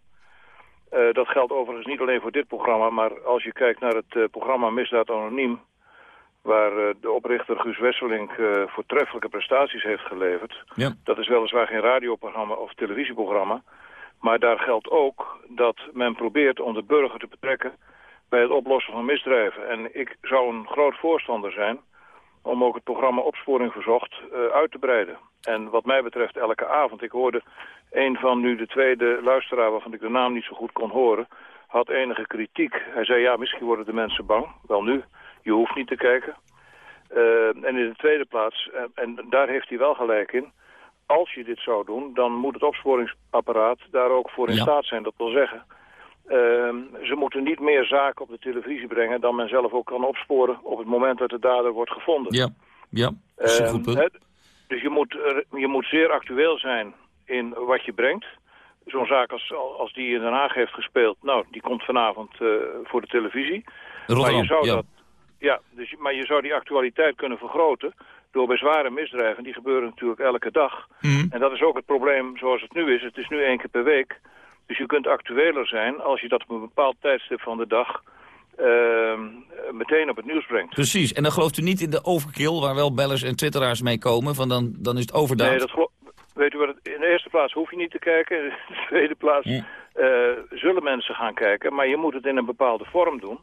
Eh, dat geldt overigens niet alleen voor dit programma, maar als je kijkt naar het eh, programma Misdaad Anoniem, waar eh, de oprichter Guus Wesseling voortreffelijke prestaties heeft geleverd. Ja. Dat is weliswaar geen radioprogramma of televisieprogramma, maar daar geldt ook dat men probeert om de burger te betrekken bij het oplossen van misdrijven. En ik zou een groot voorstander zijn om ook het programma Opsporing Verzocht eh, uit te breiden. En wat mij betreft elke avond. Ik hoorde een van nu de tweede luisteraar, waarvan ik de naam niet zo goed kon horen, had enige kritiek. Hij zei, ja, misschien worden de mensen bang. Wel nu, je hoeft niet te kijken. Eh, en in de tweede plaats, eh, en daar heeft hij wel gelijk in, als je dit zou doen, dan moet het opsporingsapparaat daar ook voor in Ja. staat zijn. Dat wil zeggen, ze moeten niet meer zaken op de televisie brengen dan men zelf ook kan opsporen op het moment dat de dader wordt gevonden. Ja, ja, dat is een Ehm, goed punt. dus je moet, je moet zeer actueel zijn in wat je brengt. Zo'n zaak als, als die in Den Haag heeft gespeeld, nou, die komt vanavond eh, voor de televisie. maar je zou ja. dat, ja, dus, maar je zou die actualiteit kunnen vergroten door bij zware misdrijven. Die gebeuren natuurlijk elke dag. Mhm. En dat is ook het probleem zoals het nu is. Het is nu één keer per week. Dus je kunt actueler zijn als je dat op een bepaald tijdstip van de dag ehm, meteen op het nieuws brengt. Precies, en dan gelooft u niet in de overkill... waar wel bellers en twitteraars mee komen, van dan, dan is het overdaad. Nee, dat weet u wat, het, in de eerste plaats hoef je niet te kijken. In de tweede plaats Ja. eh, zullen mensen gaan kijken. Maar je moet het in een bepaalde vorm doen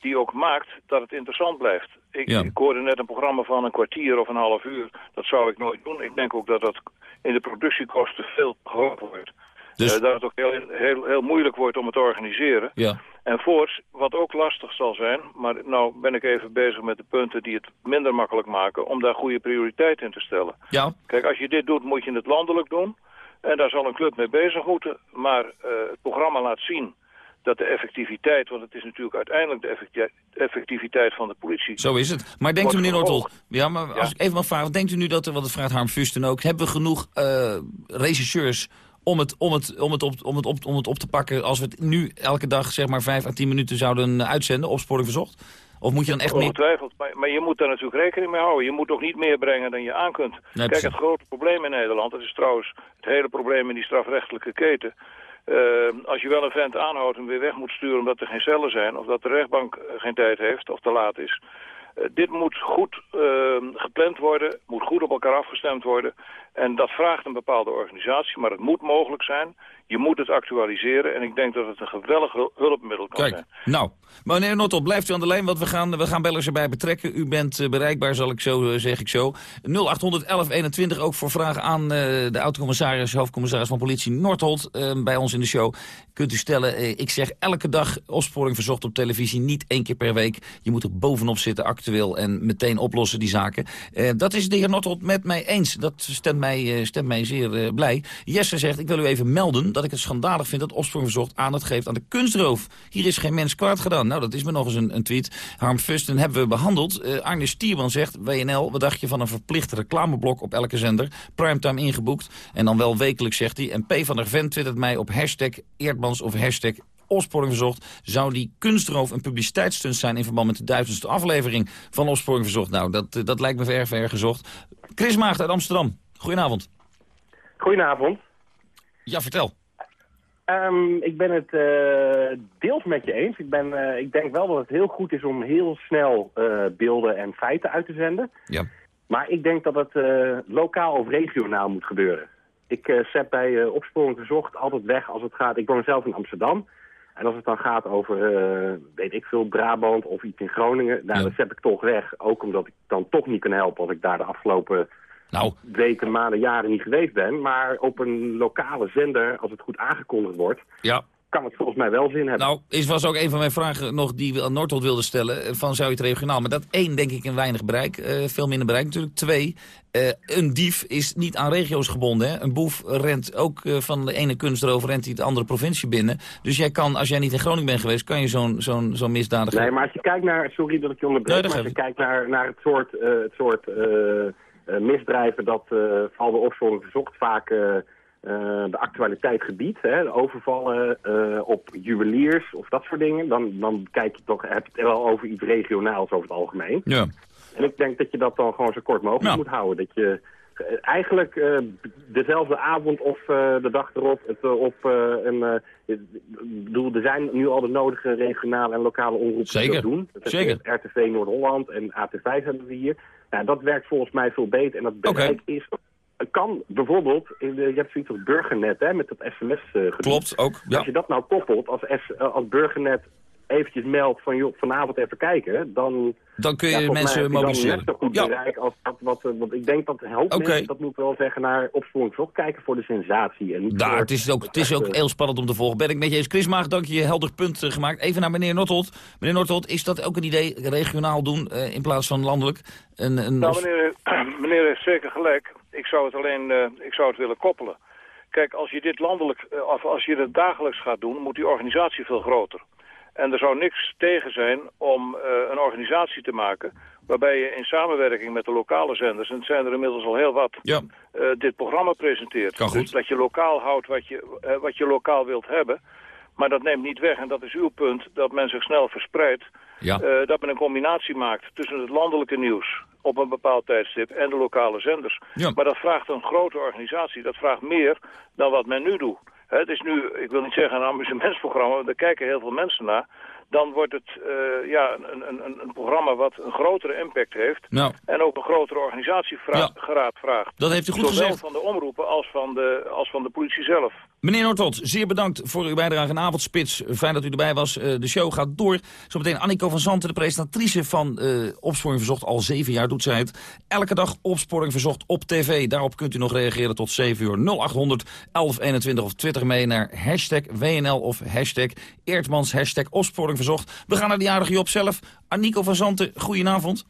die ook maakt dat het interessant blijft. Ik, Ja. ik hoorde net een programma van een kwartier of een half uur. Dat zou ik nooit doen. Ik denk ook dat dat in de productiekosten veel te hoog wordt. Dus- Eh, dat het ook heel, heel, heel moeilijk wordt om het te organiseren. Ja. En voorts, wat ook lastig zal zijn, maar nou ben ik even bezig met de punten die het minder makkelijk maken, om daar goede prioriteit in te stellen. Ja. Kijk, als je dit doet, moet je het landelijk doen. En daar zal een club mee bezig moeten. Maar eh, het programma laat zien dat de effectiviteit, want het is natuurlijk uiteindelijk de effecti- effectiviteit van de politie. Zo is het. Maar denkt u, meneer Nortel, ja, maar als ik even mag vragen, denkt u nu dat er, wat het vraagt Harm Fusten ook, hebben we genoeg eh regisseurs om het, om, het, om, het op, om, het op, om het op te pakken als we het nu elke dag zeg maar 5 à 10 minuten zouden uitzenden, opsporing verzocht? Of moet je dan echt meer... Ongetwijfeld, maar, maar je moet daar natuurlijk rekening mee houden. Je moet ook niet meer brengen dan je aan kunt. Kijk, het grote probleem in Nederland, dat is trouwens het hele probleem in die strafrechtelijke keten. Eh, als je wel een vent aanhoudt en weer weg moet sturen omdat er geen cellen zijn... of dat de rechtbank eh, geen tijd heeft of te laat is... eh, dit moet goed eh, gepland worden, moet goed op elkaar afgestemd worden. En dat vraagt een bepaalde organisatie, maar het moet mogelijk zijn. Je moet het actualiseren en ik denk dat het een geweldig hul- hulpmiddel kan Kijk, zijn. nou, meneer Nortel, blijft u aan de lijn, want we gaan, we gaan bellers erbij betrekken. U bent eh, bereikbaar, zal ik zo, eh, zeg ik zo. 0800 1121, ook voor vragen aan eh, de oud-commissaris, hoofdcommissaris van politie Noordholt, bij ons in de show. Kunt u stellen, ik zeg elke dag opsporing verzocht op televisie, niet één keer per week. Je moet er bovenop zitten, actueel, en meteen oplossen die zaken. Dat is de heer Noordholt met mij eens. Dat stemt mij, eh, stemt mij zeer eh, blij. Jesse zegt, ik wil u even melden dat ik het schandalig vind dat opsporing verzocht aandacht geeft aan de kunstroof. Hier is geen mens kwaad gedaan. Nou, dat is me nog eens een, een tweet. Harm Fusten hebben we behandeld. Eh Arne Stierman zegt, WNL, wat dacht je van een verplicht reclameblok op elke zender? Primetime ingeboekt. En dan wel wekelijks, zegt hij. En P van der Ven twittert mij op hashtag Eerdmans of hashtag Opsporing Verzocht. Zou die kunstroof een publiciteitsstunt zijn in verband met de duizendste aflevering van Opsporing Verzocht? Nou, dat, dat lijkt me ver, ver. Chris Maagd uit Amsterdam. Goedenavond. Goedenavond. Ja, vertel. Ehm, ik ben het eh, deels met je eens. Ik, ben, eh, ik denk wel dat het heel goed is om heel snel eh, beelden en feiten uit te zenden. Ja. Maar ik denk dat het lokaal of regionaal moet gebeuren. Ik zet bij opsporing verzocht altijd weg als het gaat... Ik woon zelf in Amsterdam. En als het dan gaat over, weet ik veel, Brabant of iets in Groningen... Nou, dan zet ik toch weg. Ook omdat ik dan toch niet kan helpen als ik daar de afgelopen nou. weken, maanden, jaren niet geweest ben. Maar op een lokale zender, als het goed aangekondigd wordt... Ja. kan het volgens mij wel zin hebben. Nou, is was ook een van mijn vragen nog die we aan Noordholt wilden stellen. eh, Van zou je het regionaal? Maar dat één, denk ik, een weinig bereik. eh, veel minder bereik natuurlijk. Twee, eh, een dief is niet aan regio's gebonden. Hè? Een boef rent ook van de ene kunstroof rent hij de andere provincie binnen. Dus jij kan, als jij niet in Groningen bent geweest, kan je zo'n zo'n zo'n misdadiger... Nee, maar als je kijkt naar, sorry dat ik je onderbreek, Nee, maar als je kijkt naar, naar het soort, het soort misdrijven dat uh, vooral de opsporing verzocht vaak uh, de actualiteit gebiedt, hè, de overvallen op juweliers of dat soort dingen, dan, dan kijk je toch, heb je het wel over iets regionaals over het algemeen. Ja. En ik denk dat je dat dan gewoon zo kort mogelijk Ja. moet houden. Dat je eh, eigenlijk uh, dezelfde avond of uh, de dag erop het, uh, op een... bedoel, er zijn nu al de nodige regionale en lokale omroepen Zeker. dat doen. Dat Zeker. RTV Noord-Holland en AT5 hebben we hier. Ja, dat werkt volgens mij veel beter. En dat bereik okay. is... Kan bijvoorbeeld, in de, je hebt zoiets als Burgernet, hè, met dat sms uh, Klopt, ook. Ja. Als je dat nou koppelt, als, S, als Burgernet eventjes meldt van joh, vanavond even kijken, dan... Dan kun je ja, mensen mij mobiliseren. Dan net zo goed ja. bereik als dat wat... Want ik denk dat helpt okay. mensen, dat moet ik wel zeggen, naar opsporingsvlog kijken voor de sensatie. En niet Daar, voor het is ook, het is ook heel spannend om te volgen. Ben ik met je eens. Chris Maag, dank je, helder punt uh, gemaakt. Even naar meneer Northolt. Meneer Northolt, is dat ook een idee regionaal doen uh, in plaats van landelijk? Een, een nou, meneer, meneer heeft zeker gelijk. Ik zou het alleen uh, ik zou het willen koppelen. Kijk, als je dit landelijk, of als je het dagelijks gaat doen, moet die organisatie veel groter. En er zou niks tegen zijn om uh, een organisatie te maken... waarbij je in samenwerking met de lokale zenders... en het zijn er inmiddels al heel wat... Ja. Uh, dit programma presenteert. Kan goed. Dus dat je lokaal houdt wat je, uh, wat je lokaal wilt hebben... Maar dat neemt niet weg, en dat is uw punt, dat men zich snel verspreidt. Ja. Uh, dat men een combinatie maakt tussen het landelijke nieuws op een bepaald tijdstip en de lokale zenders. Ja. Maar dat vraagt een grote organisatie, dat vraagt meer dan wat men nu doet. Het is nu, ik wil niet zeggen een amusementsprogramma, daar kijken heel veel mensen naar. dan wordt het uh, ja, een, een, een, programma wat een grotere impact heeft. Nou. En ook een grotere organisatiegeraad vraagt. Dat heeft u goed Zowel gezegd. van de omroepen als van de, als van de politie zelf. Meneer Noordholt, zeer bedankt voor uw bijdrage in Avondspits. Fijn dat u erbij was. Uh, de show gaat door. Zometeen Annico van Zanten, de presentatrice van uh, Opsporing Verzocht. Al zeven jaar doet zij het. Elke dag Opsporing Verzocht op tv. Daarop kunt u nog reageren tot 7 uur 0800 1121 of twitter mee naar hashtag WNL of hashtag Eertmans, hashtag Opsporing Verzocht. We gaan naar de jarige Job zelf. Annico van Zanten, goedenavond.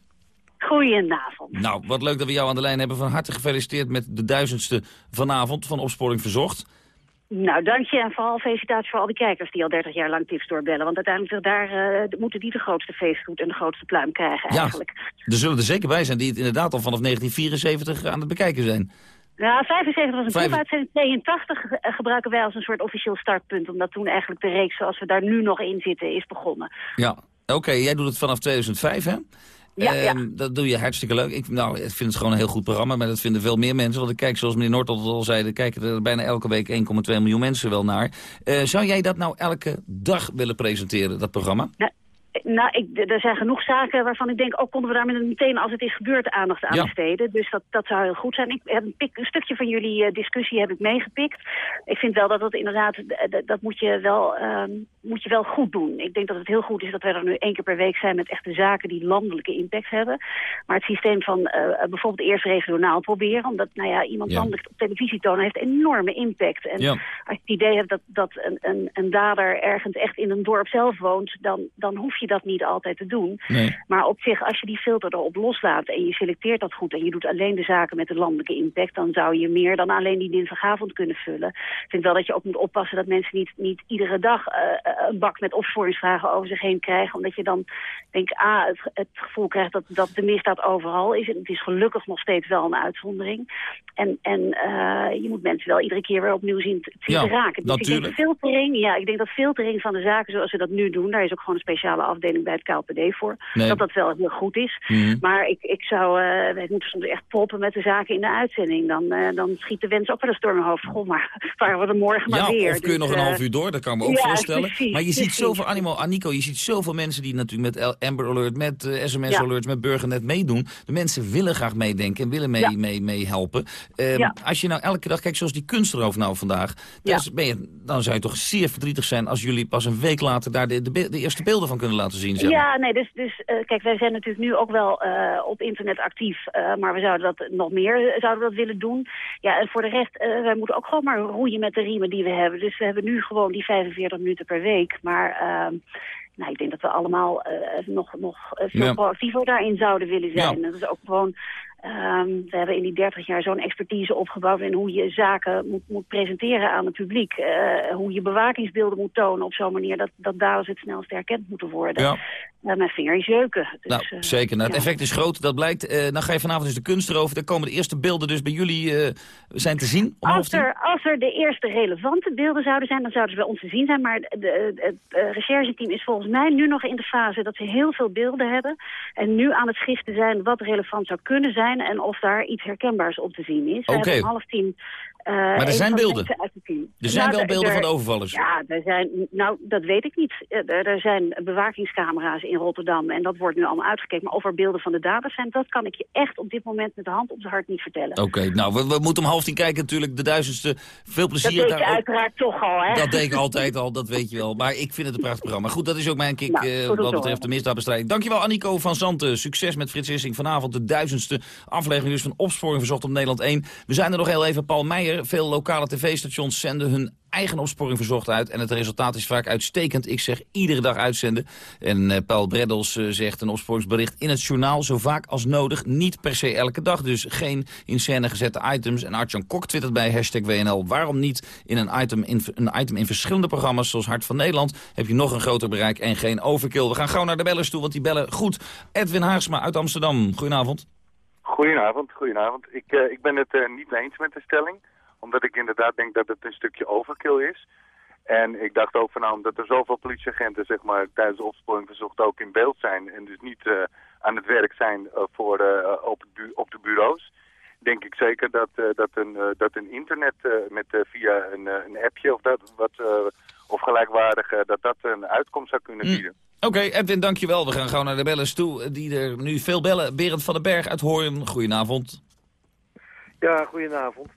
Goedenavond. Nou, wat leuk dat we jou aan de lijn hebben. Van harte gefeliciteerd met de duizendste vanavond van Opsporing Verzocht. Nou, dank je. En vooral felicitaties voor al die kijkers die al 30 jaar lang tips doorbellen. Want uiteindelijk daar, uh, moeten die de grootste feestgoed en de grootste pluim krijgen eigenlijk. Ja, er zullen er zeker bij zijn die het inderdaad al vanaf 1974 aan het bekijken zijn. Ja, 75 was een proefuitzending. 82 gebruiken wij als een soort officieel startpunt. Omdat toen eigenlijk de reeks zoals we daar nu nog in zitten is begonnen. Ja, oké. jij doet het vanaf 2005 hè? Ja, ja. Um, dat doe je hartstikke leuk. Ik, nou, ik vind het gewoon een heel goed programma, maar dat vinden veel meer mensen. Want ik kijk, zoals meneer Noord al zei, er kijken er bijna elke week 1,2 miljoen mensen wel naar. Uh, zou jij dat nou elke dag willen presenteren, dat programma? Ja. Nou, ik, er zijn genoeg zaken waarvan ik denk... ook konden we daar meteen als het is gebeurd aandacht aan Ja. besteden. Dus dat, dat zou heel goed zijn. Ik heb een, pik, een stukje van jullie eh, discussie heb ik meegepikt. Ik vind wel dat dat inderdaad... eh, dat, dat moet, je wel, ehm, moet je wel goed doen. Ik denk dat het heel goed is dat wij er nu één keer per week zijn... met echte zaken die landelijke impact hebben. Maar het systeem van eh, bijvoorbeeld eerst regionaal proberen... omdat nou ja, iemand Ja. landelijk op televisie tonen... heeft enorme impact. En Ja. als je het idee hebt dat, dat een, een, een dader ergens echt in een dorp zelf woont... dan, dan hoef je dat niet altijd te doen. Nee. Maar op zich, als je die filter erop loslaat en je selecteert dat goed... en je doet alleen de zaken met de landelijke impact... dan zou je meer dan alleen die dinsdagavond kunnen vullen. Ik vind wel dat je ook moet oppassen dat mensen niet, niet iedere dag... eh, een bak met opsporingsvragen over zich heen krijgen. Omdat je dan, denk A, het, het gevoel krijgt dat, dat de misdaad overal is. En het is gelukkig nog steeds wel een uitzondering. En, en eh, je moet mensen wel iedere keer weer opnieuw zien, te- zien Ja, te raken. Dus ik denk natuurlijk. filtering, ja, ik denk dat filtering van de zaken zoals we dat nu doen... daar is ook gewoon een speciale afdeling bij het KLPD voor. Nee. Dat dat wel heel goed is. Mhm. Maar ik, ik zou, eh wij moeten soms echt proppen met de zaken in de uitzending. Dan, eh, dan schiet de wens ook wel eens door mijn hoofd. Goh, maar waren we er morgen maar ja, weer. of kun je Dus, nog een eh, half uur door, dat kan ik me ook ja, voorstellen. precies, maar je ziet zoveel, Animo, Annico, je ziet zoveel mensen die natuurlijk met Amber Alert, met eh, SMS-alerts, met Burgernet meedoen. De mensen willen graag meedenken en willen mee, Ja. mee, mee helpen. Ehm, Ja. Als je nou elke dag kijkt, zoals die kunstroof nou vandaag, dus ben je, dan zou je toch zeer verdrietig zijn als jullie pas een week later daar de, de, de eerste beelden van kunnen laten zien. Zeg maar. Ja, nee, dus, dus eh, kijk, wij zijn natuurlijk nu ook wel eh, op internet actief, eh, maar we zouden dat nog meer zouden dat willen doen. Ja, en voor de rest, wij moeten ook gewoon maar roeien met de riemen die we hebben. Dus we hebben nu gewoon die 45 minuten per week, maar... ehm, nou, ik denk dat we allemaal eh, nog, nog veel Ja. proactiever daarin zouden willen zijn. Ja. Dat is ook gewoon... ehm, we hebben in die 30 jaar zo'n expertise opgebouwd... in hoe je zaken moet, moet presenteren aan het publiek. eh, hoe je bewakingsbeelden moet tonen op zo'n manier... dat, dat daders het snelst herkend moeten worden. Ja. Eh, mijn vinger jeuken. Dus, Nou, eh, zeker. Nou, het ja. effect is groot, dat blijkt. Dan ga je vanavond dus de kunst erover. Dan komen de eerste beelden dus bij jullie zijn te zien. Als er, als er de eerste relevante beelden zouden zijn, dan zouden ze bij ons te zien zijn. Maar de, het rechercheteam is volgens mij nu nog in de fase dat ze heel veel beelden hebben. En nu aan het schiften zijn wat relevant zou kunnen zijn en of daar iets herkenbaars op te zien is. We hebben om half tien... eh, er een zijn de beelden? Er zijn Nou, wel de- beelden er- van de overvallers. Ja, er zijn, nou, dat weet ik niet. Eh, Er, er zijn bewakingscamera's in Rotterdam en dat wordt nu allemaal uitgekeken. Maar of er beelden van de daders zijn, dat kan ik je echt op dit moment met de hand op zijn hart niet vertellen. Oké, nou, we, we moeten om half tien kijken natuurlijk. De duizendste. Veel dat plezier weet je daar ook. uiteraard toch al, hè? Dat deed ik altijd al, dat weet je wel. Maar ik vind het een prachtig programma. Goed, dat is ook mijn kick Nou, eh, wat betreft de misdaadbestrijding. Dankjewel Annico van Zanten. Succes met Frits Issing. Vanavond de duizendste aflevering dus van Opsporing Verzocht op Nederland 1. We zijn er nog heel even. Paul Meijer, veel lokale tv-stations zenden hun eigen opsporing verzocht uit. En het resultaat is vaak uitstekend. Ik zeg iedere dag uitzenden. En eh, Paul Breddels eh, zegt een opsporingsbericht in het journaal zo vaak als nodig. Niet per se elke dag. Dus geen in scène gezette items. En Artjan Kok twittert bij hashtag WNL. Waarom niet in een item in, een item in verschillende programma's zoals Hart van Nederland... heb je nog een groter bereik en geen overkill. We gaan gauw naar de bellers toe, want die bellen goed. Edwin Haagsma uit Amsterdam. Goedenavond. Goedenavond, goedenavond. Ik, eh, ik ben het niet eens met de stelling. Omdat ik inderdaad denk dat het een stukje overkill is. En ik dacht ook van nou, omdat er zoveel politieagenten zeg maar, tijdens de opsporing verzocht ook in beeld zijn. En dus niet eh, aan het werk zijn eh, voor, eh, op, op de bureaus. Denk ik zeker dat, eh, dat, een, eh, dat een internet eh, met, eh, via een, eh, een appje of, dat, wat, eh, of gelijkwaardig, dat dat een uitkomst zou kunnen Hm. bieden. Oké, Edwin, dankjewel. We gaan gauw naar de bellers toe, die er nu veel bellen. Berend van den Berg uit Hoorn, goedenavond. Ja, goedenavond.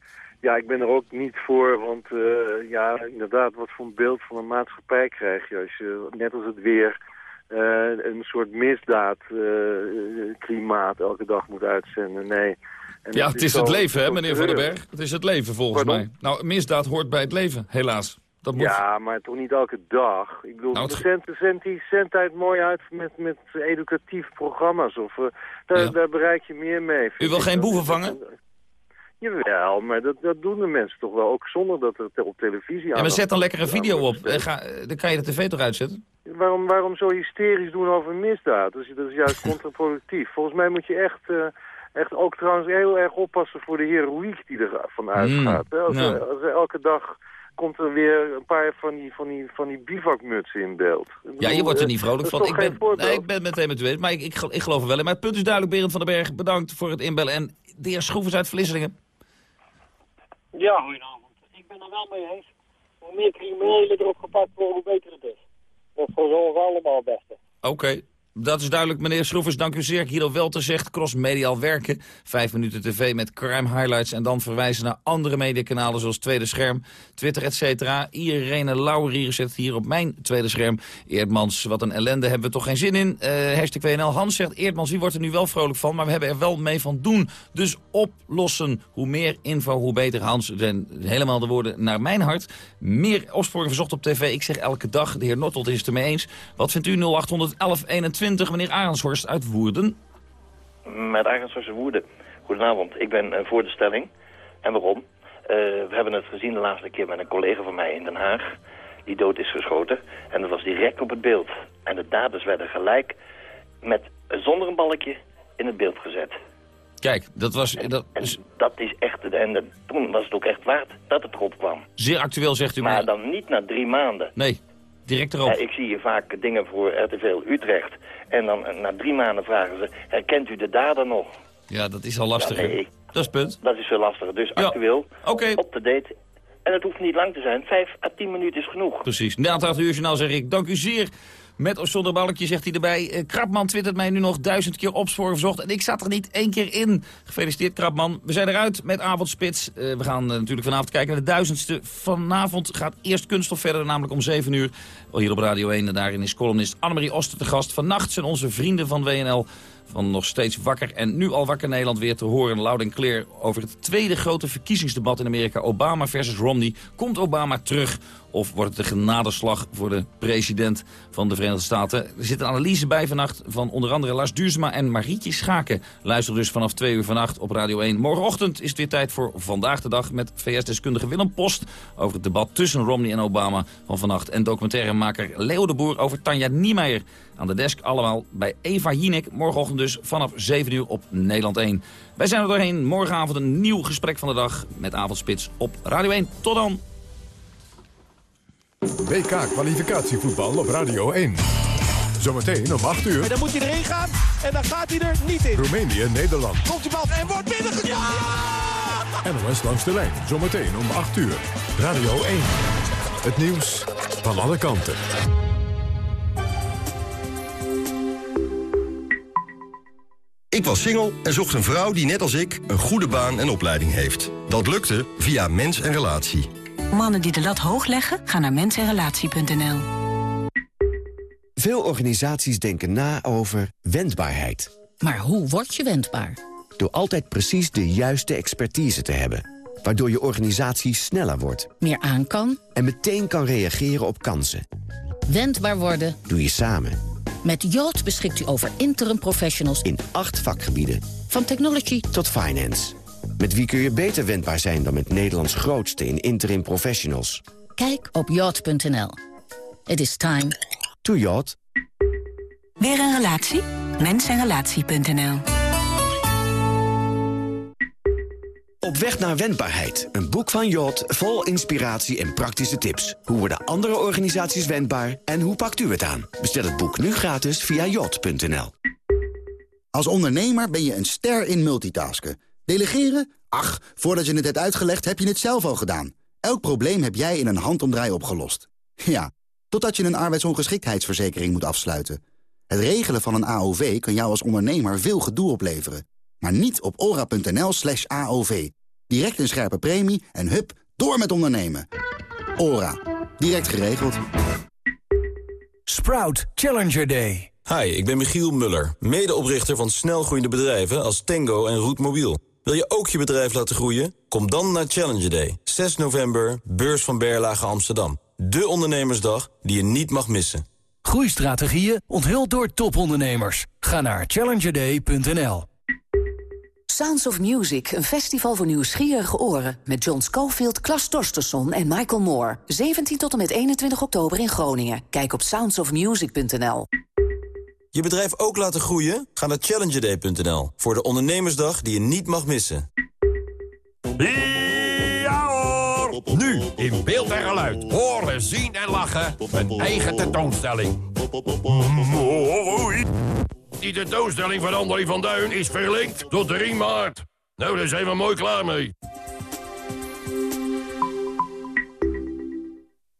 Ja, ik ben er ook niet voor, want uh, ja, inderdaad, wat voor een beeld van een maatschappij krijg je als je, net als het weer, uh, een soort misdaadklimaat uh, elke dag moet uitzenden. Nee. En ja, het is, het leven, hè, meneer Van den Berg? Het is het leven, volgens Pardon? mij. Nou, misdaad hoort bij het leven, helaas. Dat moet... Ja, maar toch niet elke dag. Ik bedoel, nou, het... cent, cent, die zendtijd mooi uit met, met educatieve programma's. Of, daar, ja. daar bereik je meer mee. U wil geen boeven vangen? Jawel, maar dat, dat doen de mensen toch wel, ook zonder dat het op televisie aan. Ja, maar zet dan lekker een video op. Ga, dan kan je de tv toch uitzetten? Waarom, waarom zo hysterisch doen over misdaad? Dat is, dat is juist contraproductief. Volgens mij moet je echt, uh, echt ook trouwens heel erg oppassen voor de heroïek die er van uitgaat. Mm, als, nou. als elke dag komt er weer een paar van die, van die, van die bivakmutsen in beeld. Ja, je wordt er niet vrolijk van. Ik ben, nee, ik ben meteen met u eens, maar ik, ik, ik geloof er wel in. Maar het punt is duidelijk, Berend van den Berg, bedankt voor het inbellen. En de heer Schroevers uit Vlissingen. Ja, goedenavond. Ik ben er wel mee eens. Hoe meer criminelen erop gepakt worden, hoe beter het is. Dat is voor ons allemaal het beste. Oké. Okay. Dat is duidelijk, meneer Schroevers. Dank u zeer. Guido Welter zegt cross-mediaal werken. Vijf minuten tv met crime highlights. En dan verwijzen naar andere mediakanalen zoals Tweede Scherm, Twitter, et cetera. Irene Laurier zegt hier op mijn Tweede Scherm. Eerdmans, wat een ellende, hebben we toch geen zin in. Uh, hashtag Hans zegt, Eerdmans, wie wordt er nu wel vrolijk van? Maar we hebben er wel mee van doen. Dus oplossen. Hoe meer info, hoe beter. Hans, zijn helemaal de woorden naar mijn hart. Meer opsporing verzocht op tv. Ik zeg elke dag, de heer Nortold is het ermee eens. Wat vindt u 0811 21? 20, meneer Arenshorst uit Woerden. Met Arenshorst uit Woerden. Goedenavond, ik ben uh, voor de stelling. En waarom? Uh, we hebben het gezien de laatste keer met een collega van mij in Den Haag. Die dood is geschoten. En dat was direct op het beeld. En de daders werden gelijk met zonder een balkje in het beeld gezet. Kijk, dat was... Dat, is... dat is echt... En toen was het ook echt waard dat het erop kwam. Zeer actueel, zegt u. Maar, maar dan niet na drie maanden. Nee, direct erop. ik zie hier vaak dingen voor RTV Utrecht. En dan na drie maanden vragen ze, herkent u de dader nog? Ja, dat is al lastig. Ja, nee, dat is het punt. Dat is veel lastiger. Dus ja. actueel, okay. op de date. En het hoeft niet lang te zijn. Vijf à tien minuten is genoeg. Precies. Na het uur journaal zeg ik dank u zeer. Met of zonder balkje zegt hij erbij. Uh, Krapman twittert mij nu nog duizend keer opsporen verzocht. En ik zat er niet één keer in. Gefeliciteerd Krapman. We zijn eruit met Avondspits. Uh, we gaan uh, natuurlijk vanavond kijken naar de duizendste. Vanavond gaat eerst Kunststof verder, namelijk om 7 uur. Hier op Radio 1. En daarin is columnist Annemarie Oster te gast. Vannacht zijn onze vrienden van WNL van nog steeds wakker en nu al wakker Nederland weer te horen. Loud en clear over het tweede grote verkiezingsdebat in Amerika. Obama versus Romney. Komt Obama terug of wordt het een genadeslag voor de president van de Verenigde Staten? Er zit een analyse bij vannacht van onder andere Lars Duursema en Marietje Schaken. Luister dus vanaf 2 uur vannacht op Radio 1. Morgenochtend is het weer tijd voor Vandaag de Dag met VS-deskundige Willem Post... over het debat tussen Romney en Obama van vannacht. En documentairemaker Leo de Boer over Tanja Niemeyer. Aan de desk allemaal bij Eva Jinek. Morgenochtend dus vanaf 7 uur op Nederland 1. Wij zijn er doorheen. Morgenavond een nieuw gesprek van de dag met Avondspits op Radio 1. Tot dan. WK-kwalificatievoetbal op Radio 1. Zometeen om 8 uur. En dan moet hij erin gaan en dan gaat hij er niet in. Roemenië, Nederland. Komt die bal en wordt binnengekomen. Ja! NOS langs de lijn. Zometeen om 8 uur. Radio 1. Het nieuws van alle kanten. Ik was single en zocht een vrouw die net als ik een goede baan en opleiding heeft. Dat lukte via Mens en Relatie. Mannen die de lat hoog leggen, gaan naar mensenrelatie.nl. Veel organisaties denken na over wendbaarheid. Maar hoe word je wendbaar? Door altijd precies de juiste expertise te hebben. Waardoor je organisatie sneller wordt. Meer aan kan. En meteen kan reageren op kansen. Wendbaar worden. Doe je samen. Met Yacht beschikt u over interim professionals. In acht vakgebieden. Van technology tot finance. Met wie kun je beter wendbaar zijn dan met Nederlands grootste in interim professionals? Kijk op yacht.nl. It is time. To yacht. Weer een relatie? Mensenrelatie.nl Op weg naar wendbaarheid. Een boek van Jot vol inspiratie en praktische tips. Hoe worden andere organisaties wendbaar en hoe pakt u het aan? Bestel het boek nu gratis via jot.nl. Als ondernemer ben je een ster in multitasken. Delegeren? Ach, voordat je het hebt uitgelegd heb je het zelf al gedaan. Elk probleem heb jij in een handomdraai opgelost. Ja, totdat je een arbeidsongeschiktheidsverzekering moet afsluiten. Het regelen van een AOV kan jou als ondernemer veel gedoe opleveren. Maar niet op ora.nl slash AOV. Direct een scherpe premie en hup, door met ondernemen. Ora. Direct geregeld. Sprout Challenger Day. Hi, ik ben Michiel Muller, medeoprichter van snelgroeiende bedrijven als Tango en Roetmobiel. Wil je ook je bedrijf laten groeien? Kom dan naar Challenger Day, 6 november, beurs van Berlage Amsterdam. De ondernemersdag die je niet mag missen. Groeistrategieën onthuld door topondernemers. Ga naar challengerday.nl. Sounds of Music, een festival voor nieuwsgierige oren... met John Schofield, Klas Torstensson en Michael Moore. 17 tot en met 21 oktober in Groningen. Kijk op soundsofmusic.nl. Je bedrijf ook laten groeien? Ga naar challengerday.nl voor de ondernemersdag die je niet mag missen. Ja hoor! Nu in beeld en geluid. Horen, zien en lachen. Een eigen tentoonstelling. Mooi. Die tentoonstelling van André van Duin is verlinkt tot 3 maart. Nou, daar zijn we mooi klaar mee.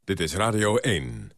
Dit is Radio 1.